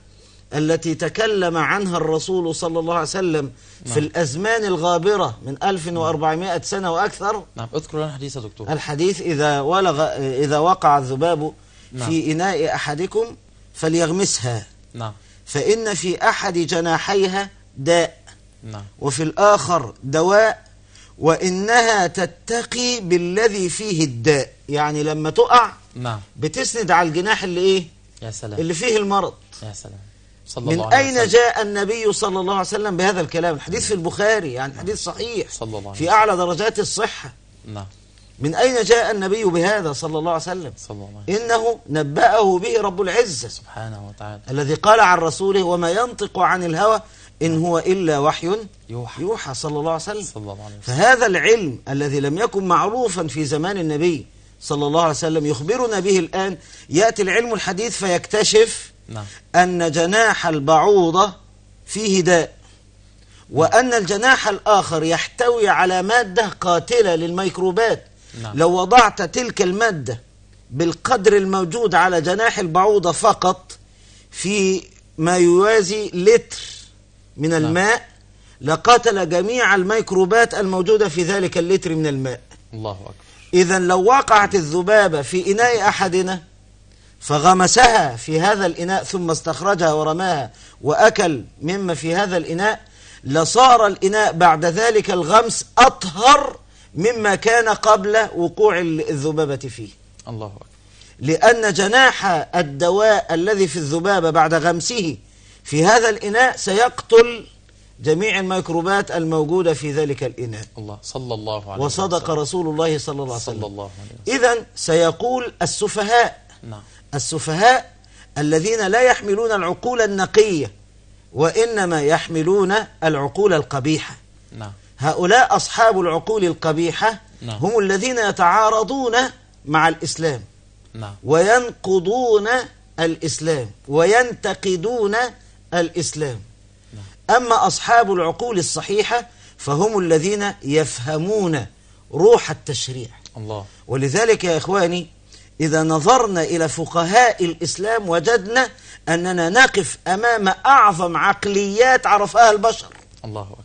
التي تكلم عنها الرسول صلى الله عليه وسلم في نعم. الأزمان الغابرة من 1400 سنة وأكثر. نعم اذكر لنا حديث يا دكتور. الحديث إذا ولغ إذا وقع الذباب نعم. في إناء أحدكم فليغمسها. نعم. فإن في أحد جناحيها داء. نعم. وفي الآخر دواء. وإنها تتقي بالذي فيه الداء. يعني لما تقع نعم. بتسند على الجناح اللي إيه؟ يا سلام. اللي فيه المرض. يا سلام. صلى من الله عليه أين وسلم. جاء النبي صلى الله عليه وسلم بهذا الكلام؟ الحديث في البخاري يعني حديث صحيح صلى الله عليه في وسلم. أعلى درجات الصحة. نعم. من أين جاء النبي بهذا صلى الله عليه وسلم؟ صلى الله عليه وسلم. إنه نبأه به رب العزة. سبحانه وتعالى. الذي قال عن رسوله وما ينطق عن الهوى إن هو إلا وحي يوحى. يوحى صلى الله عليه وسلم. صلى الله عليه وسلم. فهذا العلم الذي لم يكن معروفا في زمان النبي صلى الله عليه وسلم يخبرنا به الآن يأتي العلم الحديث فيكتشف نعم. أن جناح البعوضة فيه داء وأن الجناح الآخر يحتوي على مادة قاتلة للميكروبات. نعم. لو وضعت تلك المادة بالقدر الموجود على جناح البعوضة فقط في ما يوازي لتر من الماء لقتل جميع الميكروبات الموجودة في ذلك اللتر من الماء. الله أكبر. إذا لو وقعت الذبابة في إناء أحدنا فغمسها في هذا الإناء ثم استخرجها ورماها وأكل مما في هذا الإناء لصار الإناء بعد ذلك الغمس أطهر مما كان قبل وقوع الذبابة فيه. الله أكبر. لأن جناح الدواء الذي في الذبابة بعد غمسه في هذا الإناء سيقتل جميع الميكروبات الموجودة في ذلك الإناء. الله صلى الله عليه وصدق وسلم. رسول الله صلى الله عليه وسلم. الله عليه وسلم. إذا سيقول السفهاء نعم. السفهاء الذين لا يحملون العقول النقية وإنما يحملون العقول القبيحة. نعم. هؤلاء أصحاب العقول القبيحة نعم. هم الذين يتعارضون مع الإسلام. نعم. وينقضون الإسلام وينتقدون الإسلام. أما أصحاب العقول الصحيحة فهم الذين يفهمون روح التشريع. الله. ولذلك يا إخواني إذا نظرنا إلى فقهاء الإسلام وجدنا أننا نقف أمام أعظم عقليات عرفها البشر. الله أكبر.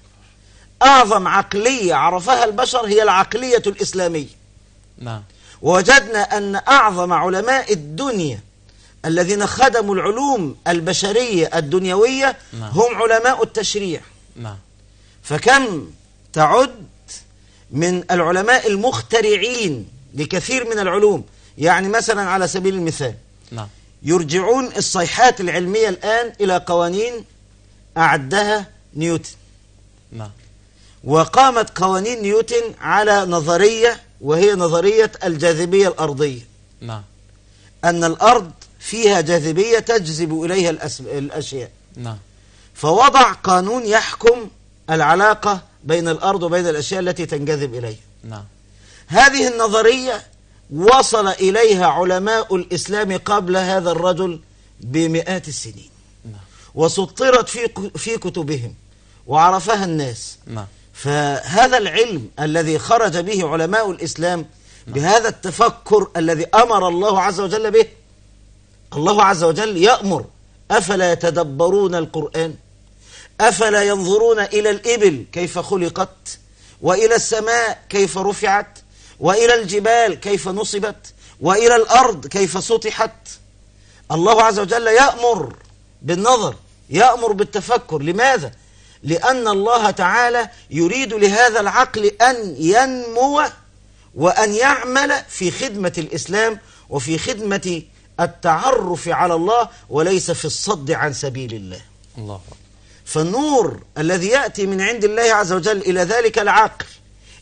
أعظم عقلية عرفها البشر هي العقلية الإسلامية. نعم. ووجدنا أن أعظم علماء الدنيا الذين خدموا العلوم البشرية الدنيوية نعم. هم علماء التشريع. نعم. فكم تعد من العلماء المخترعين لكثير من العلوم يعني مثلا على سبيل المثال. نعم. يرجعون الصيحات العلمية الآن إلى قوانين أعدها نيوتن. نعم. وقامت قوانين نيوتن على نظرية وهي نظرية الجاذبية الأرضية. نعم. أن الأرض فيها جاذبية تجذب إليها الأس- الأشياء. نعم. فوضع قانون يحكم العلاقة بين الأرض وبين الأشياء التي تنجذب إليها. نعم. هذه النظرية وصل إليها علماء الإسلام قبل هذا الرجل بمئات السنين. نعم. وسطرت في في كتبهم وعرفها الناس. نعم. فهذا العلم الذي خرج به علماء الإسلام بهذا التفكر الذي أمر الله عز وجل به الله عز وجل يأمر أفلا يتدبرون القرآن؟ أفلا ينظرون إلى الإبل كيف خلقت؟ وإلى السماء كيف رفعت؟ وإلى الجبال كيف نصبت وإلى الأرض كيف سطحت. الله عز وجل يأمر بالنظر يأمر بالتفكر. لماذا؟ لأن الله تعالى يريد لهذا العقل أن ينمو وأن يعمل في خدمة الإسلام وفي خدمة التعرف على الله وليس في الصد عن سبيل الله. الله فالنور الذي يأتي من عند الله عز وجل إلى ذلك العقل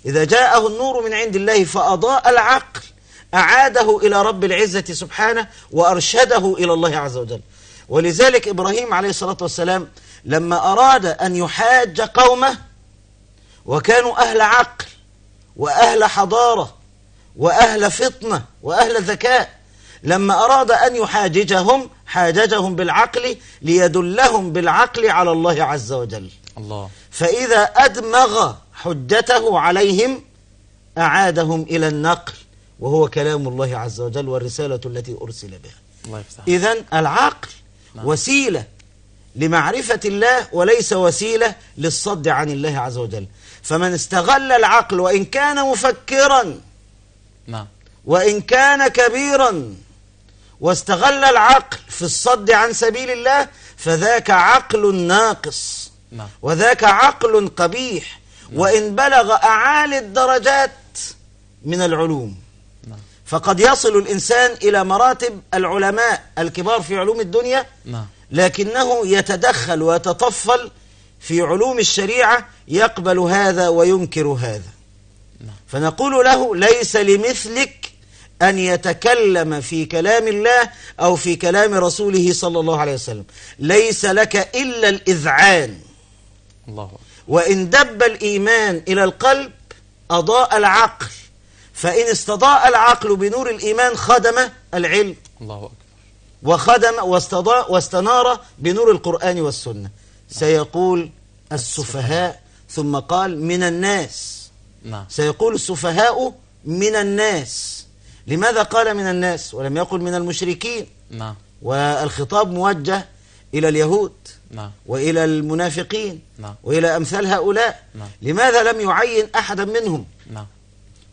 إذا جاءه النور من عند الله فأضاء العقل أعاده إلى رب العزة سبحانه وأرشده إلى الله عز وجل. ولذلك إبراهيم عليه الصلاة والسلام لما أراد أن يحاج قومه وكانوا أهل عقل وأهل حضارة وأهل فطنة وأهل ذكاء لما أراد أن يحاججهم حاججهم بالعقل ليدلهم بالعقل على الله عز وجل. الله. فإذا أدمغ حجته عليهم أعادهم إلى النقل وهو كلام الله عز وجل والرسالة التي أرسل بها. إذا العقل نعم. وسيلة لمعرفة الله وليس وسيلة للصد عن الله عز وجل. فمن استغل العقل وإن كان مفكرا نعم. وإن كان كبيرا واستغل العقل في الصد عن سبيل الله فذاك عقل ناقص. نعم. وذاك عقل قبيح. وإن بلغ أعالي الدرجات من العلوم. نعم. فقد يصل الإنسان إلى مراتب العلماء الكبار في علوم الدنيا نعم. لكنه يتدخل ويتطفل في علوم الشريعة يقبل هذا وينكر هذا. فنقول له ليس لمثلك أن يتكلم في كلام الله أو في كلام رسوله صلى الله عليه وسلم. ليس لك إلا الإذعان. الله أكبر. وإن دب الإيمان إلى القلب أضاء العقل فإن استضاء العقل بنور الإيمان خدم العلم. الله أكبر. وخدم واستضاء واستنار بنور القرآن والسنة. سيقول السفهاء ثم قال من الناس. نعم. سيقول السفهاء من الناس. لماذا قال من الناس؟ ولم يقل من المشركين. نعم. والخطاب موجه إلى اليهود. نعم. وإلى المنافقين. نعم. وإلى أمثال هؤلاء. نعم. لماذا لم يعين أحدا منهم؟ نعم.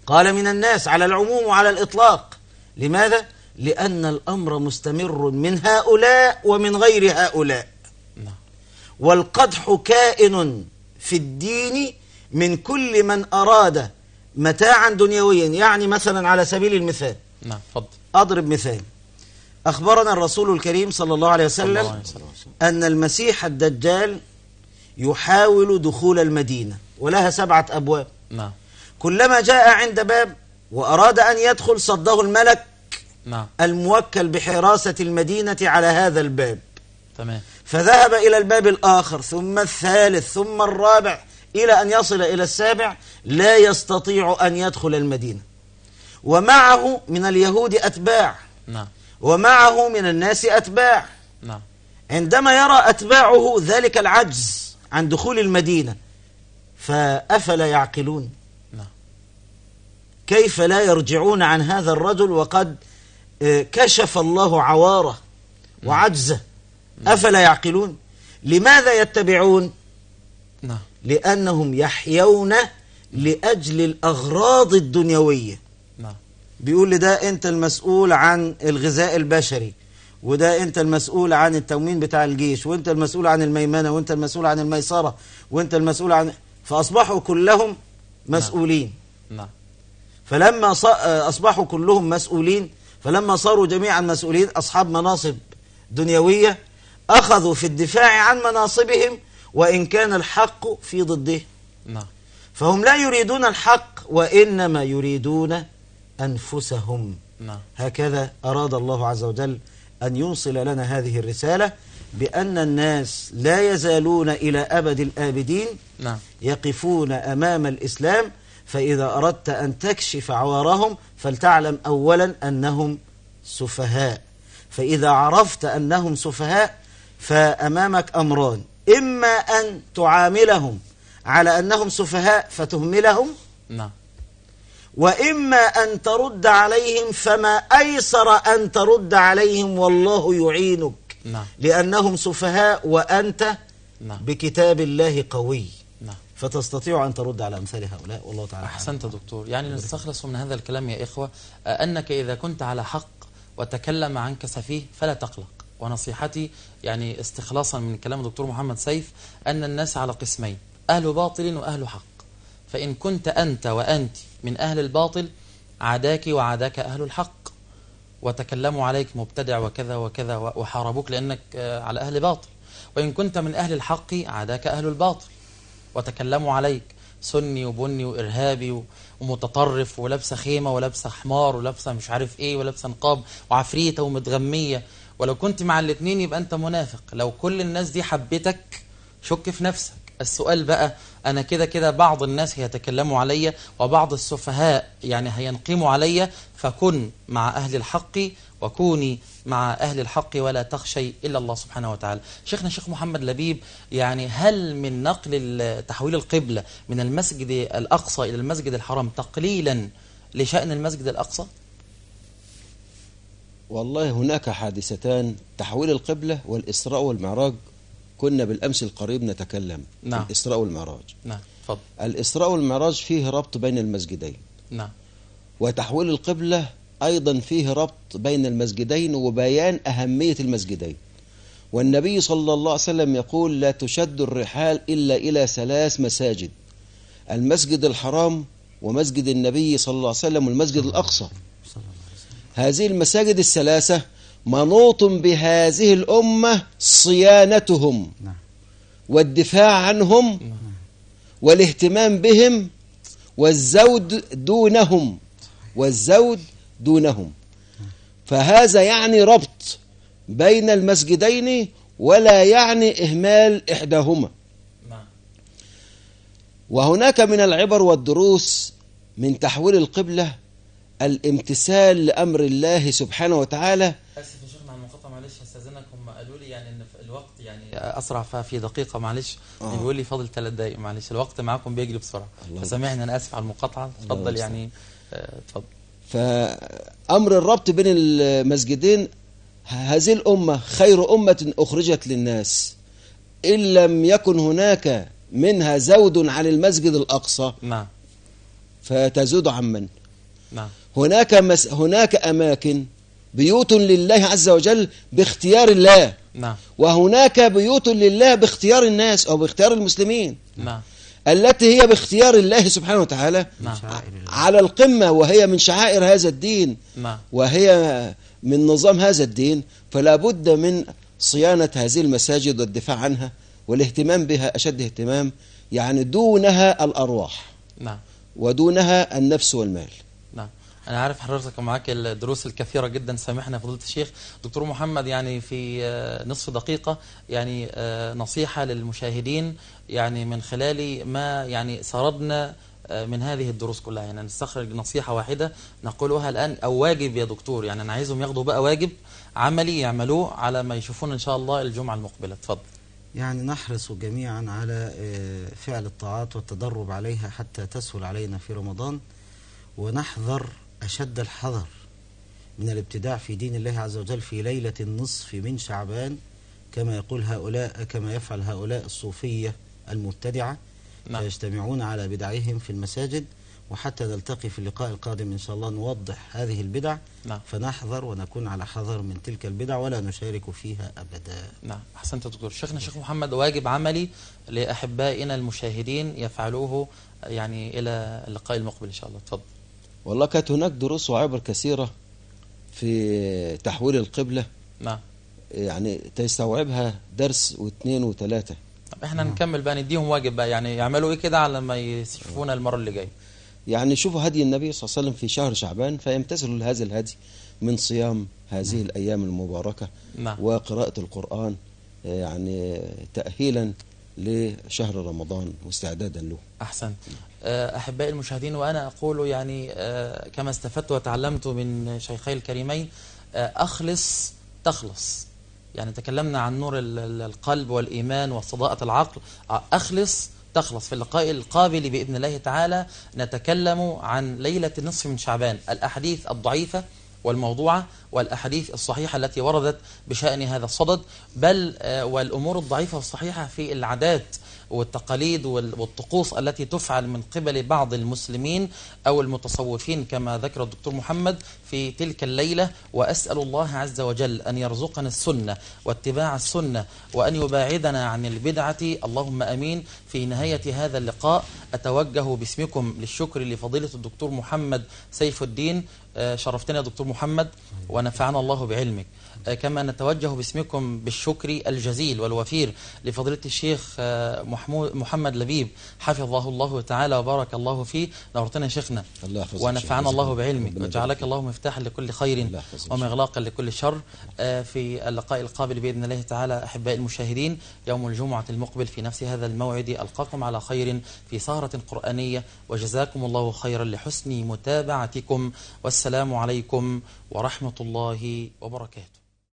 قال من الناس على العموم وعلى الإطلاق. لماذا؟ لأن الأمر مستمر من هؤلاء ومن غير هؤلاء. نعم. والقدح كائن في الدين من كل من أراد متاعا دنيويا. يعني مثلا على سبيل المثال. نعم أضرب مثال. أخبرنا الرسول الكريم صلى الله عليه الله وسلم وسلم. أن المسيح الدجال يحاول دخول المدينة ولها سبعة أبواب. نعم. كلما جاء عند باب وأراد أن يدخل صده الملك نعم. الموكل بحراسة المدينة على هذا الباب. تمام. فذهب إلى الباب الآخر ثم الثالث ثم الرابع إلى أن يصل إلى السابع لا يستطيع أن يدخل المدينة. ومعه من اليهود أتباع. نعم. ومعه من الناس أتباع. نعم. عندما يرى أتباعه ذلك العجز عن دخول المدينة فأفلا يعقلون. نعم. كيف لا يرجعون عن هذا الرجل وقد آه، كشف الله عواره وعجزه. أفلا يعقلون؟ لماذا يتبعون؟ نعم. لأنهم يحيون لأجل الأغراض الدنيوية. نعم بيقول لي ده أنت المسؤول عن الغذاء البشري وده أنت المسؤول عن التموين بتاع الجيش وأنت المسؤول عن الميمنة وأنت المسؤول عن الميسرة وأنت المسؤول عن فأصبحوا كلهم مسؤولين. نعم. فلما ص- أصبحوا كلهم مسؤولين فلما صاروا جميعا مسؤولين أصحاب مناصب دنيوية أخذوا في الدفاع عن مناصبهم وإن كان الحق في ضده. نعم. فهم لا يريدون الحق وإنما يريدون أنفسهم. نعم. هكذا أراد الله عز وجل أن يوصل لنا هذه الرسالة بأن الناس لا يزالون إلى أبد الآبدين نعم. يقفون أمام الإسلام فإذا أردت أن تكشف عوارهم فلتعلم أولا أنهم سفهاء. فإذا عرفت أنهم سفهاء فأمامك أمران. إما أن تعاملهم على أنهم سفهاء فتهملهم نعم. وإما أن ترد عليهم فما أيسر أن ترد عليهم والله يعينك. نعم. لأنهم سفهاء وأنت نعم. بكتاب الله قوي. نعم. فتستطيع أن ترد على أمثال هؤلاء. والله تعالى. أحسنت دكتور. يعني نستخلص من هذا الكلام يا إخوة. أنك إذا كنت على حق وتكلم عنك سفيه فلا تقلق. ونصيحتي يعني استخلاصا من كلام الدكتور محمد سيف أن الناس على قسمين أهل باطل وأهل حق. فإن كنت أنت وأنت من أهل الباطل عاداك وعاداك أهل الحق. وتكلموا عليك مبتدع وكذا وكذا وحاربوك لأنك آه، على أهل باطل. وإن كنت من أهل الحق عاداك أهل الباطل. وتكلموا عليك سني وبني وإرهابي ومتطرف ولابسة خيمة ولابسة حمار ولابسة مش عارف إيه ولابسة نقاب وعفريتة ومتغمية. ولو كنت مع الاتنين يبقى أنت منافق. لو كل الناس دي حبتك شك في نفسك. السؤال بقى أنا كده كده بعض الناس هيتكلموا عليا وبعض السفهاء يعني هينقموا عليا فكن مع أهل الحق وكوني مع أهل الحق ولا تخشي إلا الله سبحانه وتعالى. شيخنا شيخ محمد لبيب يعني هل من نقل تحويل القبلة من المسجد الأقصى إلى المسجد الحرام تقليلا لشأن المسجد الأقصى؟ والله هناك حادثتان تحويل القبلة والإسراء والمعراج كنا بالأمس القريب نتكلم نعم. في الإسراء والمعراج. نعم تفضل. الإسراء والمعراج فيه ربط بين المسجدين. نعم. وتحويل القبلة أيضا فيه ربط بين المسجدين وبيان أهمية المسجدين. والنبي صلى الله عليه وسلم يقول لا تشد الرحال إلا إلى ثلاث مساجد المسجد الحرام ومسجد النبي صلى الله عليه وسلم والمسجد الأقصى. هذه المساجد الثلاثة منوط بهذه الأمة صيانتهم نعم. والدفاع عنهم والاهتمام بهم والزود دونهم والزود دونهم. فهذا يعني ربط بين المسجدين ولا يعني إهمال إحداهما. نعم. وهناك من العبر والدروس من تحويل القبلة الامتثال لأمر الله سبحانه وتعالى اسف يا شيخنا على المقاطعه معلش هستاذنك هم قالوا لي يعني إن في الوقت يعني أسرع ففي دقيقة معلش. آه. بيقول لي فاضل ثلاث دقائق معلش الوقت معاكم بيجري بسرعة. فسامحني أنا آسف على المقاطعة. اتفضل يعني آه، اتفضل فأمر الربط بين المسجدين هذه الأمة خير أمة أخرجت للناس. إن لم يكن هناك منها زود عن المسجد الأقصى نعم. فتزود عن من نعم. هناك مس هناك أماكن بيوت لله عز وجل باختيار الله. نعم. وهناك بيوت لله باختيار الناس أو باختيار المسلمين. نعم. التي هي باختيار الله سبحانه وتعالى نعم. على القمة وهي من شعائر هذا الدين. نعم. وهي من نظام هذا الدين. فلا بد من صيانة هذه المساجد والدفاع عنها والاهتمام بها أشد اهتمام يعني دونها الأرواح. نعم. ودونها النفس والمال. أنا عارف حضرتك معاك الدروس الكثيرة جدا سامحنا فضيلة الشيخ. دكتور محمد يعني في آه، نصف دقيقة يعني آه، نصيحة للمشاهدين يعني من خلال ما يعني سردنا آه، من هذه الدروس كلها. يعني نستخرج نصيحة واحدة نقولها الآن. أو واجب يا دكتور يعني أنا عايزهم ياخدوا بقى واجب عملي يعملوه على ما يشوفون إن شاء الله الجمعة المقبلة. اتفضل. يعني نحرص جميعا على فعل الطاعات والتدرب عليها حتى تسهل علينا في رمضان ونحذر أشد الحذر من الابتداع في دين الله عز وجل في ليلة النصف من شعبان كما يقول هؤلاء كما يفعل هؤلاء الصوفية المبتدعة نعم. فيجتمعون على بدعهم في المساجد وحتى نلتقي في اللقاء القادم إن شاء الله نوضح هذه البدع نعم. فنحذر ونكون على حذر من تلك البدع ولا نشارك فيها أبدا. نعم. أحسنت دكتور. شيخنا شيخ محمد واجب عملي لأحبائنا المشاهدين يفعلوه يعني إلى اللقاء المقبل إن شاء الله. اتفضل والله كانت هناك دروس وعبر كثيرة في تحويل القبلة. نعم. يعني تستوعبها درس واثنين وثلاثة. طب إحنا نكمل بقى نديهم واجب بقى. يعني يعملوا إيه كده على ما يشوفونا المرة اللي جاية؟ يعني شوفوا هدي النبي صلى الله عليه وسلم في شهر شعبان فيمتثلوا لهذا الهدي من صيام هذه الأيام المباركة نعم. وقراءة القرآن يعني تأهيلا لشهر رمضان واستعدادا له. أحسن. آه، أحبائي المشاهدين وأنا أقول يعني آه، كما استفدت وتعلمت من شيخي الكريمين آه، أخلص تخلص. يعني تكلمنا عن نور ال- ال- القلب والإيمان وصداقه العقل. أخلص تخلص. في اللقاء القابل بإذن الله تعالى نتكلم عن ليلة النصف من شعبان الأحاديث الضعيفة والموضوعة والأحاديث الصحيحة التي وردت بشأن هذا الصدد بل آه، والأمور الضعيفة والصحيحة في العادات والتقاليد وال- والطقوس التي تفعل من قبل بعض المسلمين أو المتصوفين كما ذكر الدكتور محمد في تلك الليلة وأسأل الله عز وجل أن يرزقنا السنة واتباع السنة وأن يباعدنا عن البدعة. اللهم أمين. في نهاية هذا اللقاء أتوجه باسمكم للشكر لفضيلة الدكتور محمد سيف الدين. آه، شرفتنا يا دكتور محمد ونفعنا الله بعلمك. كما نتوجه باسمكم بالشكر الجزيل والوفير لفضيلة الشيخ آه، محمد لبيب حفظه الله تعالى وبارك الله فيه. نورتنا شيخنا. الله ونفعنا. الله بعلمك وجعلك الله مفتاحا لكل خير ومغلاقا لكل شر. آه، في اللقاء القابل بإذن الله تعالى أحبائي المشاهدين يوم الجمعة المقبل في نفس هذا الموعد ألقاكم على خير في سهرة قرآنية. وجزاكم الله خيرا لحسن متابعتكم. والسلام عليكم ورحمة الله وبركاته.